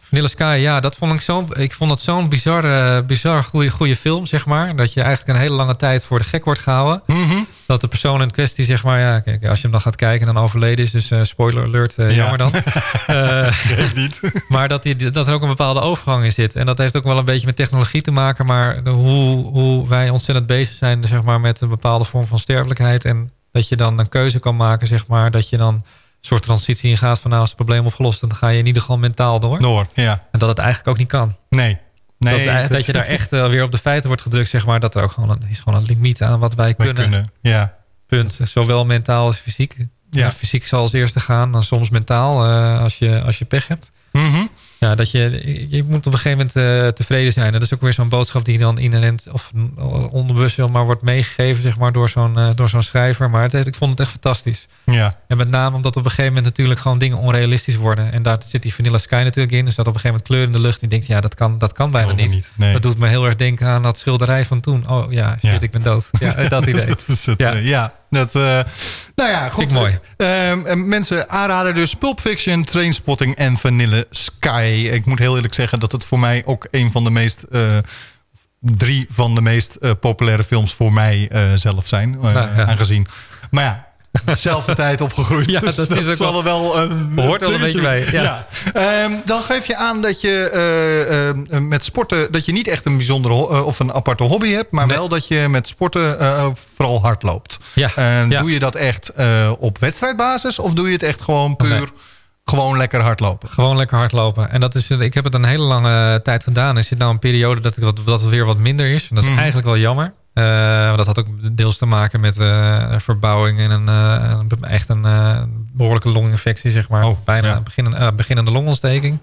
Vanilla Sky, ja, dat vond ik zo'n. Ik vond dat zo'n bizarre, bizar goede, goede film, zeg maar. Dat je eigenlijk een hele lange tijd voor de gek wordt gehouden. Mhm. Dat de persoon in kwestie, zeg maar, ja, kijk, als je hem dan gaat kijken en dan overleden is, dus eh, spoiler alert, Ja. jammer dan. Eh, niet. maar dat, die, dat er ook een bepaalde overgang in zit. En dat heeft ook wel een beetje met technologie te maken, maar de, hoe, hoe wij ontzettend bezig zijn, zeg maar, met een bepaalde vorm van sterfelijkheid. En dat je dan een keuze kan maken, zeg maar, dat je dan een soort transitie ingaat van nou, als het probleem opgelost, dan ga je in ieder geval mentaal door. Door, ja. En dat het eigenlijk ook niet kan. Nee. Nee. dat, dat, dat je daar echt eh, weer op de feiten wordt gedrukt, zeg maar. Dat er ook gewoon een, is gewoon een limiet aan wat wij Wij kunnen. kunnen. Ja. Punt. Zowel mentaal als fysiek. Ja. Ja. fysiek zal als eerste gaan, dan soms mentaal, eh, als, je, als je pech hebt. Mhm. Ja, dat je, je moet op een gegeven moment eh, tevreden zijn. Dat is ook weer zo'n boodschap die dan inherent of onderbewust wel maar wordt meegegeven zeg maar, door zo'n eh, door zo'n schrijver. Maar het, ik vond het echt fantastisch. Ja. En met name omdat op een gegeven moment natuurlijk gewoon dingen onrealistisch worden. En daar zit die Vanilla Sky natuurlijk in. Er staat op een gegeven moment kleur in de lucht. En je denkt, ja, dat kan, dat kan bijna niet. niet, nee. Dat doet me heel erg denken aan dat schilderij van toen. Oh ja, shit, Ja. ik ben dood. Ja, dat idee. dat is het, Ja. ja. Dat, eh, nou ja, goed. Mooi. Ehm, en mensen aanraden dus Pulp Fiction, Trainspotting en Vanille Sky. Ik moet heel eerlijk zeggen dat het voor mij ook een van de meest... eh, drie van de meest eh, populaire films voor mij eh, zelf zijn. eh, Nou, ja. Aangezien. Maar ja, dezelfde tijd opgegroeid. Ja, dus dat is ook zal er wel een Hoort wel een beetje bij, ja. Ehm, dan geef je aan dat je eh, eh, met sporten... dat je niet echt een bijzondere eh, of een aparte hobby hebt... maar Nee. wel dat je met sporten eh, vooral hard loopt. Ja, En ja. doe je dat echt eh, op wedstrijdbasis... of doe je het echt gewoon puur... Nee. gewoon lekker hardlopen? Gewoon lekker hardlopen. En dat is, ik heb het een hele lange tijd gedaan. Er zit nou een periode dat, ik wat, dat het weer wat minder is. En dat is Mhm. eigenlijk wel jammer. Want dat had ook deels te maken met eh, verbouwing en een, eh, echt een eh, behoorlijke longinfectie, zeg maar. Oh, Bijna ja. een beginnen, beginnende longontsteking.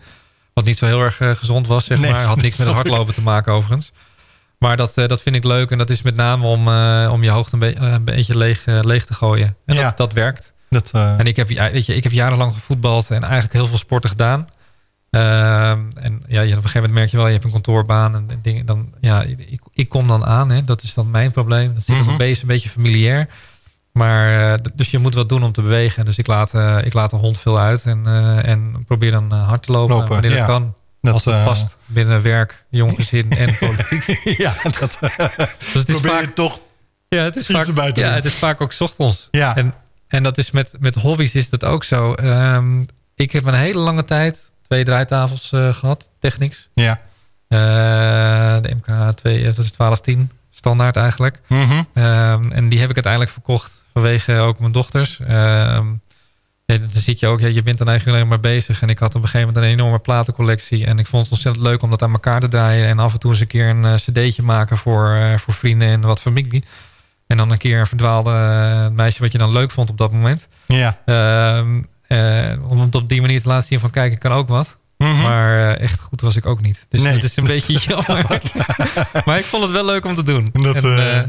Wat niet zo heel erg gezond was, zeg Nee, maar. Had niks met het hardlopen te maken, overigens. Maar dat, dat vind ik leuk. En dat is met name om, om je hoofd een, be- een beetje leeg, leeg te gooien. En Ja. dat, dat werkt. Dat, En ik heb, weet je, ik heb jarenlang gevoetbald en eigenlijk heel veel sporten gedaan. Ehm, en ja, je- op een gegeven moment merk je wel, je hebt een kantoorbaan en dingen. Dan, ja, ik, ik kom dan aan, hè, dat is dan mijn probleem. Dat zit op Mhm. een beetje familiair. Maar, eh, dus je moet wat doen om te bewegen. Dus ik laat, eh, ik laat de hond veel uit en, eh, en probeer dan hard te lopen, Lopen, wanneer ja. dat kan. dat, als het past binnen werk, jong gezin en politiek. ja, dat Dus het is vaak, toch... ja, het is vaak, te ja, doen. het is vaak ook ochtends. Ja, En, en dat is met, met hobby's is dat ook zo. Ehm, ik heb een hele lange tijd twee draaitafels eh, gehad, Technics. ja. Eh, de MK2, eh, dat is 1210, standaard eigenlijk. Mhm. Ehm, en die heb ik uiteindelijk verkocht vanwege ook mijn dochters. Ehm, ja, dan zit je ook, ja, je bent dan eigenlijk alleen maar bezig. En ik had op een gegeven moment een enorme platencollectie. En ik vond het ontzettend leuk om dat aan elkaar te draaien. En af en toe eens een keer een cd'tje maken voor, voor vrienden en wat familie. En dan een keer een verdwaalde meisje wat je dan leuk vond op dat moment. Ja. Ehm, eh, om het op die manier te laten zien van kijk, ik kan ook wat. Mhm. Maar eh, echt goed was ik ook niet. Dus Nee. het is een beetje jammer. maar ik vond het wel leuk om te doen. Dat, En, eh, eh,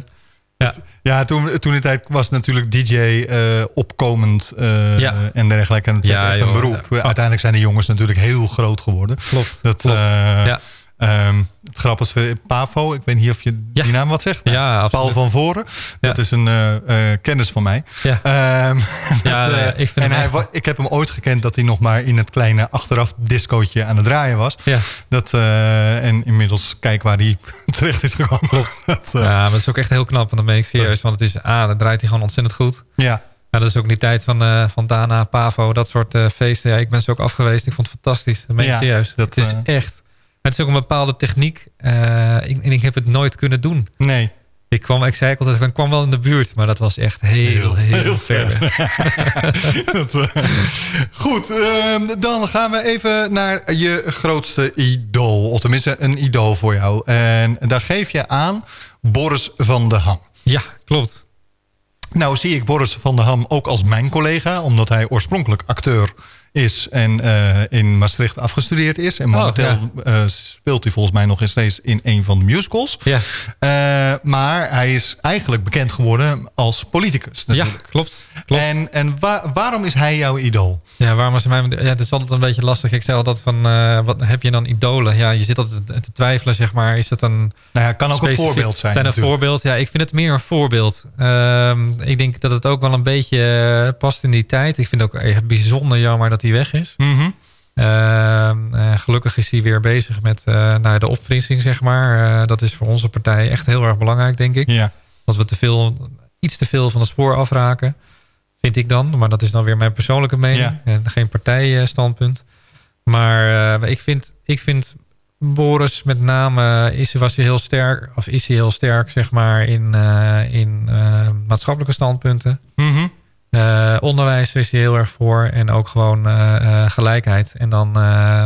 ja. Ja, toen, toen de tijd was natuurlijk DJ eh, opkomend eh, Ja. en dergelijke. En het Ja, echt joh. een beroep. Ja. Uiteindelijk zijn de jongens natuurlijk heel groot geworden. Klopt. Dat, Klopt. eh, Ja. Ehm, het grappige is, Pavo, ik weet niet of je Ja. die naam wat zegt. Nou, Ja, Paul van Voren, Ja. dat is een eh, eh, kennis van mij. Ja. Ehm, Ja, dat, eh, ik vind en hem hij, echt- ik heb hem ooit gekend dat hij nog maar in het kleine achteraf discootje aan het draaien was. Ja. Dat, en inmiddels kijk waar hij terecht is gekomen. Dat, ja, maar dat is ook echt heel knap. En dan ben ik serieus. Want het is, ah, dan draait hij gewoon ontzettend goed. ja. Ja, dat is ook in die tijd van, eh, van Dana, Pavo, dat soort feesten. Ja, ik ben ze ook afgeweest. Ik vond het fantastisch. Dat ik Ja, serieus. dat, het is echt... Het is ook een bepaalde techniek. eh, ik, en ik heb het nooit kunnen doen. Nee. Ik, kwam, ik zei altijd, ik kwam wel in de buurt. Maar dat was echt heel, heel, heel ver. Dat, eh, goed, ehm, dan gaan we even naar je grootste idool. Of tenminste een idool voor jou. En daar geef je aan Boris van der Ham. Ja, klopt. Nou zie ik Boris van der Ham ook als mijn collega... omdat hij oorspronkelijk acteur is en eh, in Maastricht afgestudeerd is. En momenteel eh, speelt hij volgens mij nog steeds in een van de musicals. Ja, Eh, maar hij is eigenlijk bekend geworden als politicus ja natuurlijk. klopt. klopt. En, en wa- waarom is hij jouw idool? Ja, waarom was hij mij... Ja, het is altijd een beetje lastig. Ik zei altijd van, wat heb je dan idolen? Ja, je zit altijd te- twijfelen, zeg maar. Is dat een... Nou ja, kan ook een voorbeeld zijn. Zijn een voorbeeld? Ja, ik vind het meer een voorbeeld. Ehm, ik denk dat het ook wel een beetje past in die tijd. Ik vind het ook echt bijzonder jammer dat hij weg is. Mhm. Ehm, eh, gelukkig is hij weer bezig met nou, de opfrissing, zeg maar. Eh, dat is voor onze partij echt heel erg belangrijk, denk ik. Ja. Dat we te veel, iets te veel van het spoor afraken. Vind ik dan. Maar dat is dan weer mijn persoonlijke mening. Ja. En geen partijstandpunt. Maar eh, ik, vind, ik vind Boris met name... Is, was hij heel sterk, of is hij heel sterk zeg maar, in, in maatschappelijke standpunten. Eh, onderwijs is hij heel erg voor. En ook gewoon eh, eh, gelijkheid. En dan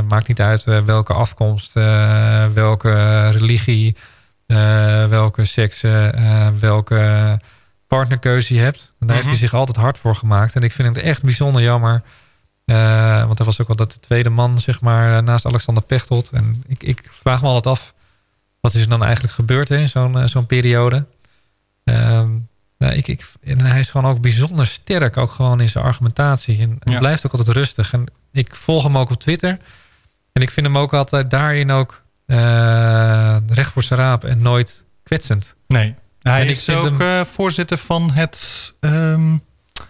maakt niet uit welke afkomst, welke religie, welke seks, welke partnerkeuze je hebt. En daar heeft hij Mhm. zich altijd hard voor gemaakt. En ik vind het echt bijzonder jammer want hij was ook altijd de tweede man, zeg maar, naast Alexander Pechtold. En ik, ik vraag me altijd af, wat is er dan eigenlijk gebeurd hè, in zo'n zo'n periode? Ehm, nou, ik, ik, en hij is gewoon ook bijzonder sterk, ook gewoon in zijn argumentatie. En hij Ja. blijft ook altijd rustig. En ik volg hem ook op Twitter. En ik vind hem ook altijd daarin ook eh, recht voor zijn raap en nooit kwetsend. Nee. Hij En is ook hem- eh, voorzitter van het ehm,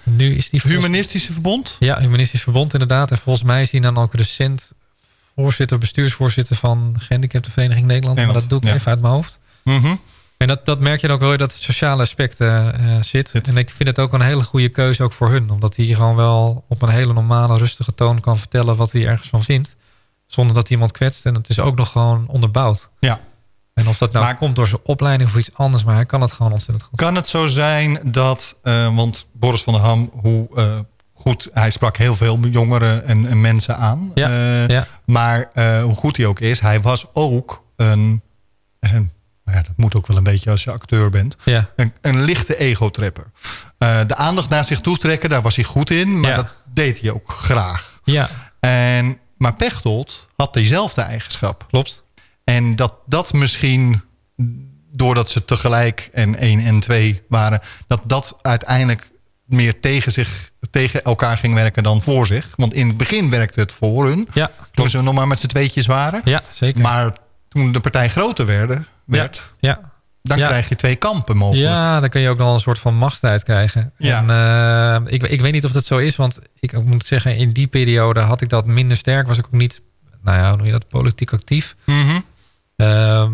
Nu is die Humanistische Verbond. Ja, Humanistisch Verbond inderdaad. En volgens mij is hij dan ook recent voorzitter, bestuursvoorzitter van Gehandicaptenvereniging Nederland. Maar Nederland, dat doe ik ja. even uit mijn hoofd. Mhm. En dat, dat merk je dan ook wel dat het sociale aspect eh, zit. En ik vind het ook een hele goede keuze ook voor hun. Omdat hij gewoon wel op een hele normale, rustige toon kan vertellen wat hij ergens van vindt. Zonder dat hij iemand kwetst. En het is ook nog gewoon onderbouwd. Ja. En of dat nou Maar- komt door zijn opleiding of iets anders. Maar hij kan het gewoon ontzettend goed. Kan het zo zijn dat, eh, want Boris van der Ham, hoe goed, hij sprak heel veel jongeren en, en mensen aan. Ja, ja. Maar hoe goed hij ook is, hij was ook een, een nou ja, dat moet ook wel een beetje als je acteur bent, Ja, een, een lichte ego-tripper. Eh, de aandacht naar zich toe trekken, daar was hij goed in, maar Ja. dat deed hij ook graag. ja En, maar Pechtold had diezelfde eigenschap. klopt. En dat dat misschien, doordat ze tegelijk en 1 en 2 waren... dat dat uiteindelijk meer tegen, zich, tegen elkaar ging werken dan voor zich. Want in het begin werkte het voor hun. Ja, Toen ze nog maar met z'n tweetjes waren. Ja, zeker. Maar toen de partij groter werden, werd... ja. dan Ja. krijg je twee kampen mogelijk. Ja, dan kun je ook nog een soort van machtsstrijd krijgen. Ja. En eh, ik, ik weet niet of dat zo is, want ik moet zeggen, in die periode had ik dat minder sterk. Was ik ook niet, nou ja, hoe noem je dat, politiek actief. Mhm. Ehm,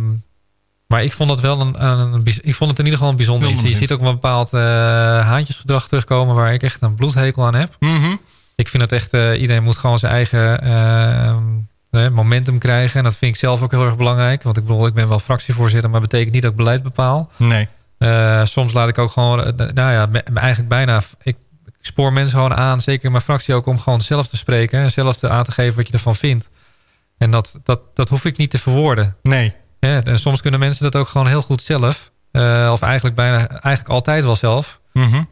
maar ik vond dat wel een, een, ik vond het in ieder geval een bijzonder iets. Je ziet ook een bepaald eh, haantjesgedrag terugkomen waar ik echt een bloedhekel aan heb. Mhm. Ik vind het echt, eh, iedereen moet gewoon zijn eigen ehm, eh, momentum krijgen. En dat vind ik zelf ook heel erg belangrijk. Want ik bedoel, ik ben wel fractievoorzitter, maar dat betekent niet dat ik beleid bepaal. Nee. Eh, soms laat ik ook gewoon, eh, nou ja, eigenlijk bijna, ik, ik spoor mensen gewoon aan, zeker in mijn fractie ook, om gewoon zelf te spreken en zelf te aan te geven wat je ervan vindt. En dat, dat, dat hoef ik niet te verwoorden. Nee. En soms kunnen mensen dat ook gewoon heel goed zelf. Eh, of eigenlijk bijna, eigenlijk altijd wel zelf.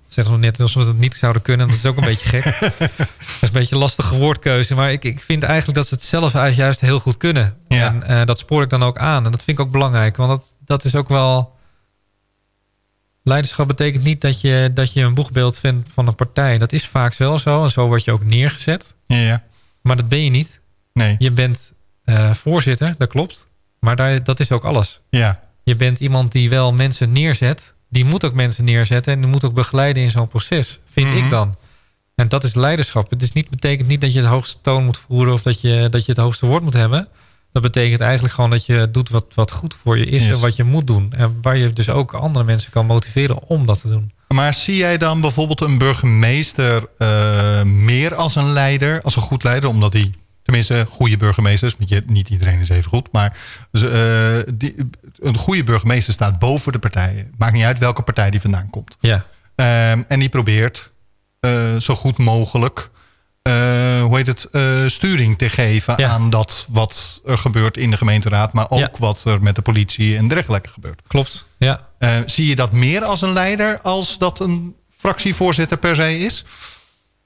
Zeggen we net alsof we het niet zouden kunnen. Dat is ook een beetje gek. dat is een beetje een lastige woordkeuze. Maar ik, ik vind eigenlijk dat ze het zelf juist heel goed kunnen. Ja. En eh, dat spoor ik dan ook aan. En dat vind ik ook belangrijk. Want dat, dat is ook wel... Leiderschap betekent niet dat je, dat je een boegbeeld vindt van een partij. Dat is vaak wel zo. En zo word je ook neergezet. Ja, ja. Maar dat ben je niet. Nee. Je bent eh, voorzitter, dat klopt. Maar daar, dat is ook alles. Ja. Je bent iemand die wel mensen neerzet. Die moet ook mensen neerzetten. En die moet ook begeleiden in zo'n proces. Vind Mhm. ik dan. En dat is leiderschap. Het is niet, betekent niet dat je het hoogste toon moet voeren. Of dat je, dat je het hoogste woord moet hebben. Dat betekent eigenlijk gewoon dat je doet wat, wat goed voor je is. Yes. En wat je moet doen. En waar je dus ook andere mensen kan motiveren om dat te doen. Maar zie jij dan bijvoorbeeld een burgemeester eh, meer als een leider, als een goed leider, omdat hij, tenminste, goede burgemeesters, want je, niet iedereen is even goed, maar eh, die, een goede burgemeester staat boven de partijen. Maakt niet uit welke partij die vandaan komt. Ja, Ehm, en die probeert eh, zo goed mogelijk eh, hoe heet het, sturing te geven Ja. aan dat wat er gebeurt in de gemeenteraad, maar ook Ja. wat er met de politie en dergelijke gebeurt. klopt. Ja. Zie je dat meer als een leider als dat een fractievoorzitter per se is?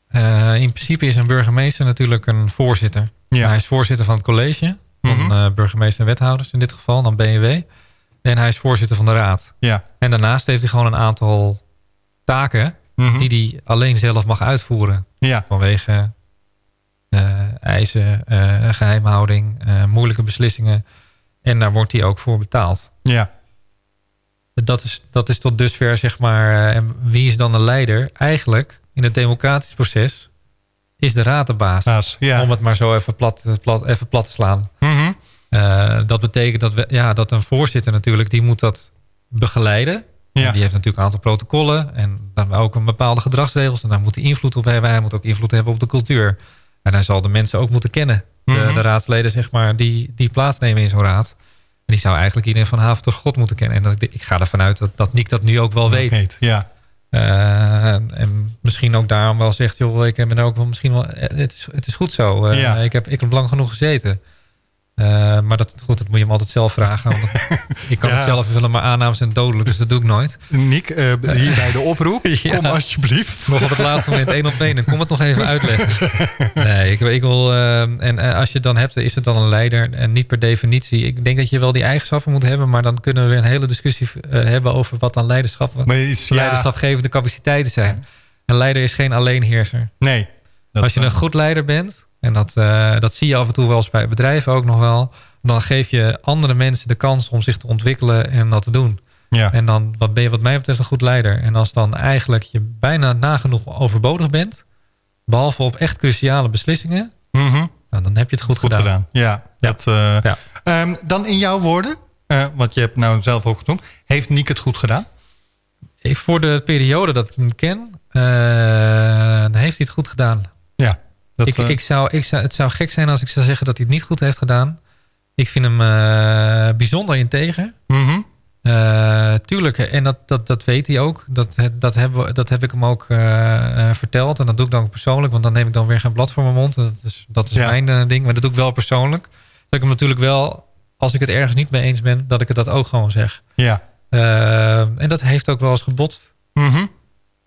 Eh, in principe is een burgemeester natuurlijk een voorzitter. Ja. Hij is voorzitter van het college. Van eh, burgemeester en wethouders in dit geval. Dan BNW. En hij is voorzitter van de raad. Ja. En daarnaast heeft hij gewoon een aantal taken Mhm. die hij alleen zelf mag uitvoeren. Ja. Vanwege eh, eisen, eh, geheimhouding, eh, moeilijke beslissingen. En daar wordt hij ook voor betaald. Ja. Dat is, dat is tot dusver, zeg maar, en wie is dan de leider? Eigenlijk, in het democratisch proces, is de raad de baas. Baas, ja. Om het maar zo even plat, plat, even plat te slaan. Mhm. Eh, dat betekent dat, we, ja, dat een voorzitter natuurlijk, die moet dat begeleiden. Ja. Die heeft natuurlijk een aantal protocollen en dan ook een bepaalde gedragsregels. En daar moet hij invloed op hebben. Hij moet ook invloed hebben op de cultuur. En hij zal de mensen ook moeten kennen. De, Mhm. de raadsleden, zeg maar, die, die plaatsnemen in zo'n raad. En die zou eigenlijk iedereen van haven tot god moeten kennen. En dat, ik ga ervan uit dat, dat Nick dat nu ook wel weet. Weet, ja. Eh, en, en misschien ook daarom wel zegt, joh, ik ben er ook wel misschien wel, het is, het is goed zo. Eh, Ja. ik, heb, ik heb lang genoeg gezeten. Eh, maar dat, goed, dat moet je hem altijd zelf vragen. Want ik kan Ja. het zelf willen, maar aannames zijn dodelijk, dus dat doe ik nooit. Nick, eh, hier bij de oproep. Ja. Kom alsjeblieft. Nog op het laatste moment één op één. En kom het nog even uitleggen. Nee, ik, ik wil... eh, en als je het dan hebt, is het dan een leider. En niet per definitie. Ik denk dat je wel die eigenschappen moet hebben. Maar dan kunnen we weer een hele discussie eh, hebben over wat dan leiderschap, is, leiderschapgevende capaciteten zijn. Een leider is geen alleenheerser. Nee. Dat, Als je een goed leider bent, en dat, eh, dat zie je af en toe wel eens bij bedrijven ook nog wel, dan geef je andere mensen de kans om zich te ontwikkelen en dat te doen. Ja. En dan wat ben je wat mij betreft een goed leider. En als dan eigenlijk je bijna nagenoeg overbodig bent, behalve op echt cruciale beslissingen, mhm. nou, dan heb je het goed, Goed gedaan. Ja. Dat, eh, Ja. ehm, dan in jouw woorden, eh, want je hebt nou zelf ook genoemd. Heeft Nick het goed gedaan? Ik, voor de periode dat ik hem ken, heeft hij het goed gedaan. Ja. Dat, ik, eh, ik zou, ik zou, het zou gek zijn als ik zou zeggen dat hij het niet goed heeft gedaan. Ik vind hem eh, bijzonder integer. Eh, tuurlijk, en dat, dat, dat weet hij ook. Dat, dat, hebben we, dat heb ik hem ook verteld. En dat doe ik dan ook persoonlijk. Want dan neem ik dan weer geen blad voor mijn mond. Dat is, dat is Ja. mijn ding. Maar dat doe ik wel persoonlijk. Dat ik hem natuurlijk wel, als ik het ergens niet mee eens ben... dat ik het dat ook gewoon zeg. Ja. En dat heeft ook wel eens gebotst.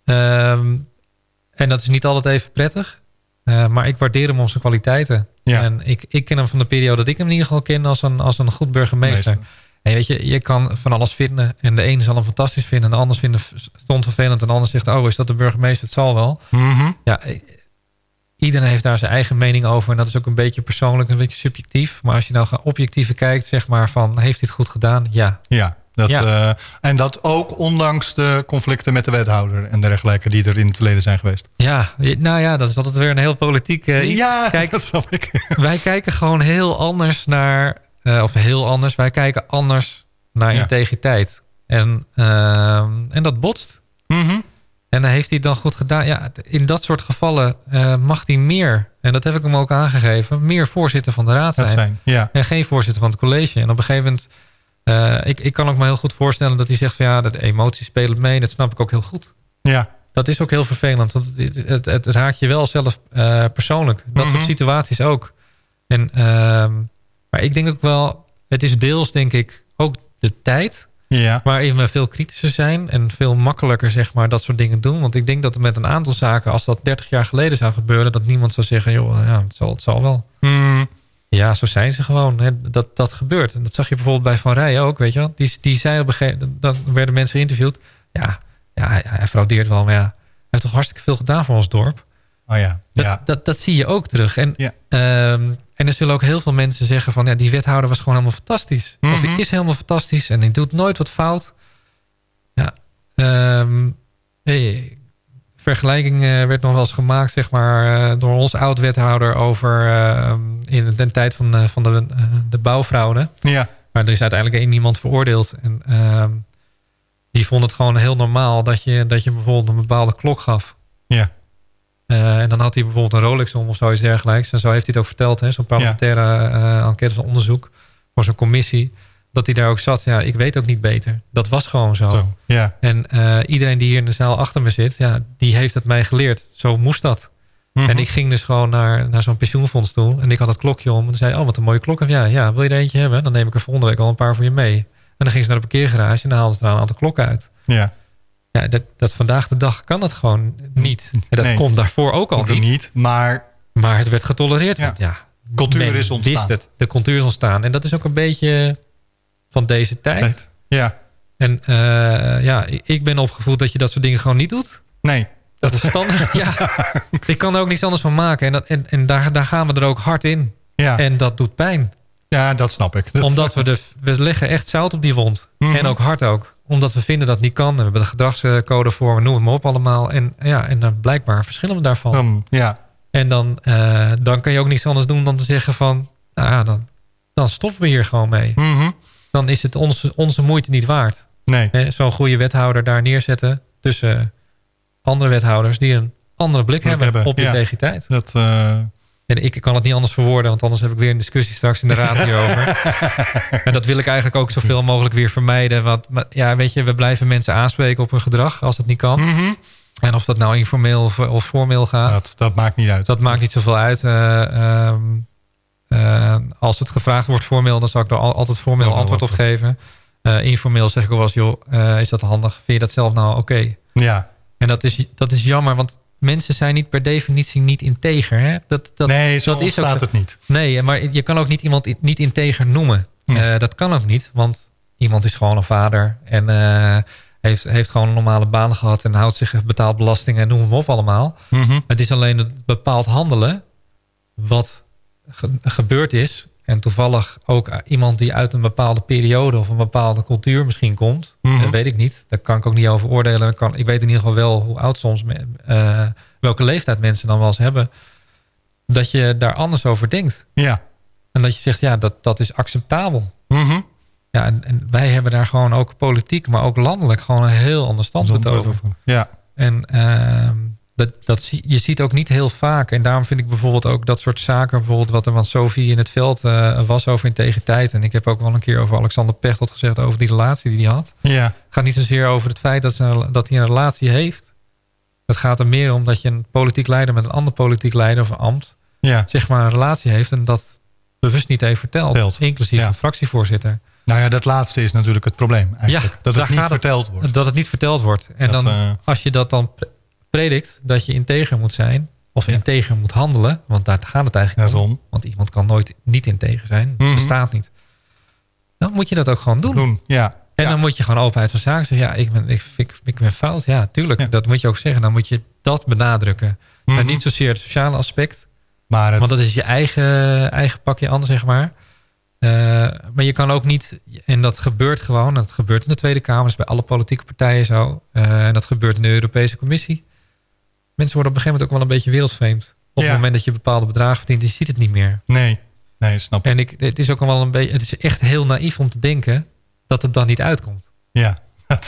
Ehm, en dat is niet altijd even prettig. Eh, maar ik waardeer hem om zijn kwaliteiten. Ja. En ik, ik ken hem van de periode dat ik hem in ieder geval ken... als een, als een goed burgemeester. Meester. En weet je, je kan van alles vinden. En de ene zal hem fantastisch vinden. En de ander vindt hem stond vervelend. En de ander zegt, oh, is dat de burgemeester? Het zal wel. Mhm. Ja, eh, iedereen heeft daar zijn eigen mening over. En dat is ook een beetje persoonlijk, een beetje subjectief. Maar als je nou gaat objectieve kijkt, zeg maar van... heeft hij het goed gedaan? Ja. Ja. Dat, Ja. eh, en dat ook ondanks de conflicten met de wethouder en dergelijke die er in het verleden zijn geweest. Ja, nou ja, dat is altijd weer een heel politiek eh, iets. Ja, Kijk, dat snap ik. wij kijken gewoon heel anders naar... eh, of heel anders, wij kijken anders naar Ja. integriteit. En, ehm, en dat botst. Mhm. En dan heeft hij het dan goed gedaan. Ja, in dat soort gevallen mag hij meer, en dat heb ik hem ook aangegeven... meer voorzitter van de raad zijn. zijn. Ja. En geen voorzitter van het college. En op een gegeven moment... eh, ik, ik kan ook me heel goed voorstellen dat hij zegt van... ja, de emoties spelen mee. Dat snap ik ook heel goed. Ja. Dat is ook heel vervelend. Want het, het, het, het raakt je wel zelf eh, persoonlijk. Dat Mhm. soort situaties ook. En, ehm, maar ik denk ook wel... Het is deels denk ik ook de tijd... Ja. waarin we veel kritischer zijn... en veel makkelijker zeg maar dat soort dingen doen. Want ik denk dat er met een aantal zaken... als dat 30 jaar geleden zou gebeuren... dat niemand zou zeggen... joh, ja, het, zal, het zal wel. Mhm. Ja, zo zijn ze gewoon. Hè. Dat, dat gebeurt. En dat zag je bijvoorbeeld bij Van Rij ook, weet je wel. Die, die zei op een gegeven moment... Dan werden mensen geïnterviewd. Ja, ja hij, hij fraudeert wel, maar ja... Hij heeft toch hartstikke veel gedaan voor ons dorp. Oh ja. Dat, Ja. dat, dat zie je ook terug. En, Ja. ehm, en er zullen ook heel veel mensen zeggen van... ja, die wethouder was gewoon helemaal fantastisch. Of Mhm. die is helemaal fantastisch en die doet nooit wat fout. Ja, ehm, hey, vergelijking eh, werd nog wel eens gemaakt... zeg maar, eh, door ons oud-wethouder over... eh, in de tijd van, van de, de bouwfraude. Ja. Maar er is uiteindelijk één iemand veroordeeld. En ehm, die vond het gewoon heel normaal... dat je, dat je bijvoorbeeld een bepaalde klok gaf. Ja. En dan had hij bijvoorbeeld een Rolex om of zoiets dergelijks. En zo heeft hij het ook verteld. hè, Zo'n parlementaire enquête van onderzoek voor zo'n commissie. Dat hij daar ook zat. Ja, ik weet ook niet beter. Dat was gewoon zo. Zo. Ja. En eh, iedereen die hier in de zaal achter me zit, ja, die heeft het mij geleerd. Zo moest dat. Mhm. En ik ging dus gewoon naar, naar zo'n pensioenfonds toe. En ik had dat klokje om. En dan zei oh, wat een mooie klok. heb jij. ja, wil je er eentje hebben? Dan neem ik er volgende week al een paar voor je mee. En dan ging ze naar de parkeergarage en dan haalden ze daar een aantal klokken uit. Ja. Ja, dat, dat vandaag de dag kan dat gewoon niet. En dat Nee. komt daarvoor ook al niet. niet. Maar Maar het werd getolereerd. Ja. Want ja, cultuur is ontstaan. Wist het. De cultuur is ontstaan. En dat is ook een beetje van deze tijd. Ja. En eh, ja, ik ben opgevoed dat je dat soort dingen gewoon niet doet. Nee. Dat is standaard. ja. Ik kan er ook niks anders van maken. En, dat, en, en daar, daar gaan we er ook hard in. Ja. En dat doet pijn. ja, dat snap ik. Dat- Omdat we, de, we leggen echt zout op die wond. Mhm. En ook hard ook. Omdat we vinden dat het niet kan. En we hebben de gedragscode voor. We noemen hem op allemaal. En, ja, en dan blijkbaar verschillen we daarvan. Ja. En dan, eh, dan kan je ook niets anders doen dan te zeggen van... Nou ja, dan, dan stoppen we hier gewoon mee. Mhm. Dan is het onze, onze moeite niet waard. Nee. Zo'n goede wethouder daar neerzetten... tussen andere wethouders die een andere blik hebben, hebben, op ja. integriteit. Dat, eh, En ik kan het niet anders verwoorden... want anders heb ik weer een discussie straks in de raad hierover. en dat wil ik eigenlijk ook zoveel mogelijk weer vermijden. Want ja, weet je, we blijven mensen aanspreken op hun gedrag... als het niet kan. mhm. En of dat nou informeel of, of formeel gaat... dat, dat maakt niet uit. Dat maakt niet zoveel uit. Eh, als het gevraagd wordt formeel, dan zal ik er al- altijd formeel antwoord op geven. Eh, informeel zeg ik wel eens, joh, eh, is dat handig? Vind je dat zelf nou oké? Ja. En dat is, dat is jammer, want mensen zijn niet per definitie niet integer. Hè? Dat, dat, nee, zo dat is ook het niet. Nee, maar je kan ook niet iemand niet integer noemen. Hm. Eh, dat kan ook niet, want iemand is gewoon een vader en eh, heeft, heeft gewoon een normale baan gehad en houdt zich betaald belastingen en noem hem op allemaal. Mhm. Het is alleen het bepaald handelen wat ge- gebeurd is. En toevallig ook iemand die uit een bepaalde periode of een bepaalde cultuur misschien komt. Mhm. Dat weet ik niet. Daar kan ik ook niet over oordelen. Ik, kan, ik weet in ieder geval wel hoe oud soms, eh, welke leeftijd mensen dan wel eens hebben. Dat je daar anders over denkt. Ja. En dat je zegt, ja, dat, dat is acceptabel. Mhm. Ja, en, en wij hebben daar gewoon ook politiek, maar ook landelijk gewoon een heel ander standpunt over. Ja. En ehm, dat, dat je ziet ook niet heel vaak. En daarom vind ik bijvoorbeeld ook dat soort zaken... bijvoorbeeld wat er van Sophie in het veld eh, was over integriteit. En ik heb ook wel een keer over Alexander Pechtold gezegd... over die relatie die hij had. Ja. Het gaat niet zozeer over het feit dat, ze, dat hij een relatie heeft. Het gaat er meer om dat je een politiek leider... met een ander politiek leider of ambt... Ja. zeg maar een relatie heeft... en dat bewust niet heeft verteld. Inclusief Ja. een fractievoorzitter. Nou ja, dat laatste is natuurlijk het probleem eigenlijk. dat het niet verteld wordt. Dat het niet verteld wordt. En Dat, dan, eh, als je dat dan predikt, dat je integer moet zijn... of integer moet handelen, want daar gaat het eigenlijk om. Want iemand kan nooit niet integer zijn. Dat Mhm. bestaat niet. Dan moet je dat ook gewoon doen. Doen, ja. En dan moet je gewoon openheid van zaken zeggen. Ja, ik ben, ik, ik, ik ben fout. Ja, tuurlijk. Dat moet je ook zeggen. Dan moet je dat benadrukken. Maar Mhm. niet zozeer het sociale aspect. Maar het, Want dat is je eigen, eigen pakje aan, zeg maar. Eh, maar je kan ook niet, en dat gebeurt gewoon, dat gebeurt in de Tweede Kamer, is bij alle politieke partijen zo. Eh, en dat gebeurt in de Europese Commissie. Mensen worden op een gegeven moment ook wel een beetje wereldvreemd. Op Ja. het moment dat je bepaalde bedragen verdient, je ziet het niet meer. Nee, nee, snap ik. En ik, het is ook wel een beetje, het is echt heel naïef om te denken dat het dan niet uitkomt. Ja.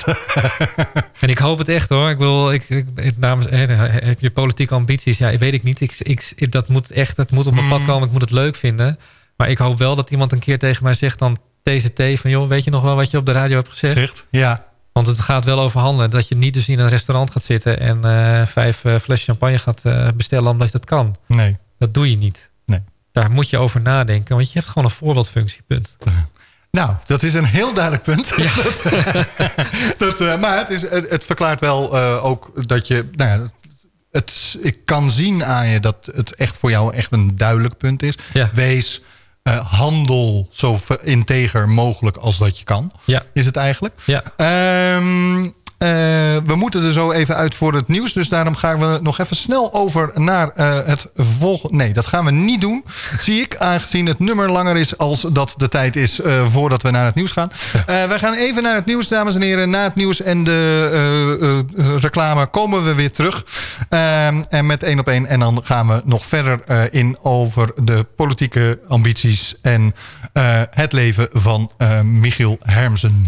En ik hoop het echt hoor. Ik wil, ik, ik, namens, heb je politieke ambities? Ja, weet ik niet. Ik, ik, dat moet echt, het moet op mijn pad komen. Ik moet het leuk vinden. Maar ik hoop wel dat iemand een keer tegen mij zegt dan TCT van joh, weet je nog wel wat je op de radio hebt gezegd? Echt? Ja. Want het gaat wel over handelen. Dat je niet dus in een restaurant gaat zitten en eh, vijf eh fles champagne gaat eh, bestellen omdat je dat kan. Nee. Dat doe je niet. Nee. Daar moet je over nadenken. Want je hebt gewoon een voorbeeldfunctie. Punt. Nou, dat is een heel duidelijk punt. dat, dat, maar het, is, het, het verklaart wel ook dat je... Nou ja, het, ik kan zien aan je dat het echt voor jou echt een duidelijk punt is. Ja. Wees eh, handel zo integer mogelijk als dat je kan. Ja. Is het eigenlijk. Ja. Ehm, eh, we moeten er zo even uit voor het nieuws. Dus daarom gaan we nog even snel over naar eh, het volgende. Nee, dat gaan we niet doen. Zie ik, aangezien het nummer langer is als dat de tijd is eh, voordat we naar het nieuws gaan. Eh, we gaan even naar het nieuws, dames en heren. Na het nieuws en de eh, eh, reclame komen we weer terug. En met één op één. En dan gaan we nog verder eh, in over de politieke ambities en eh, het leven van eh, Michiel Hermsen.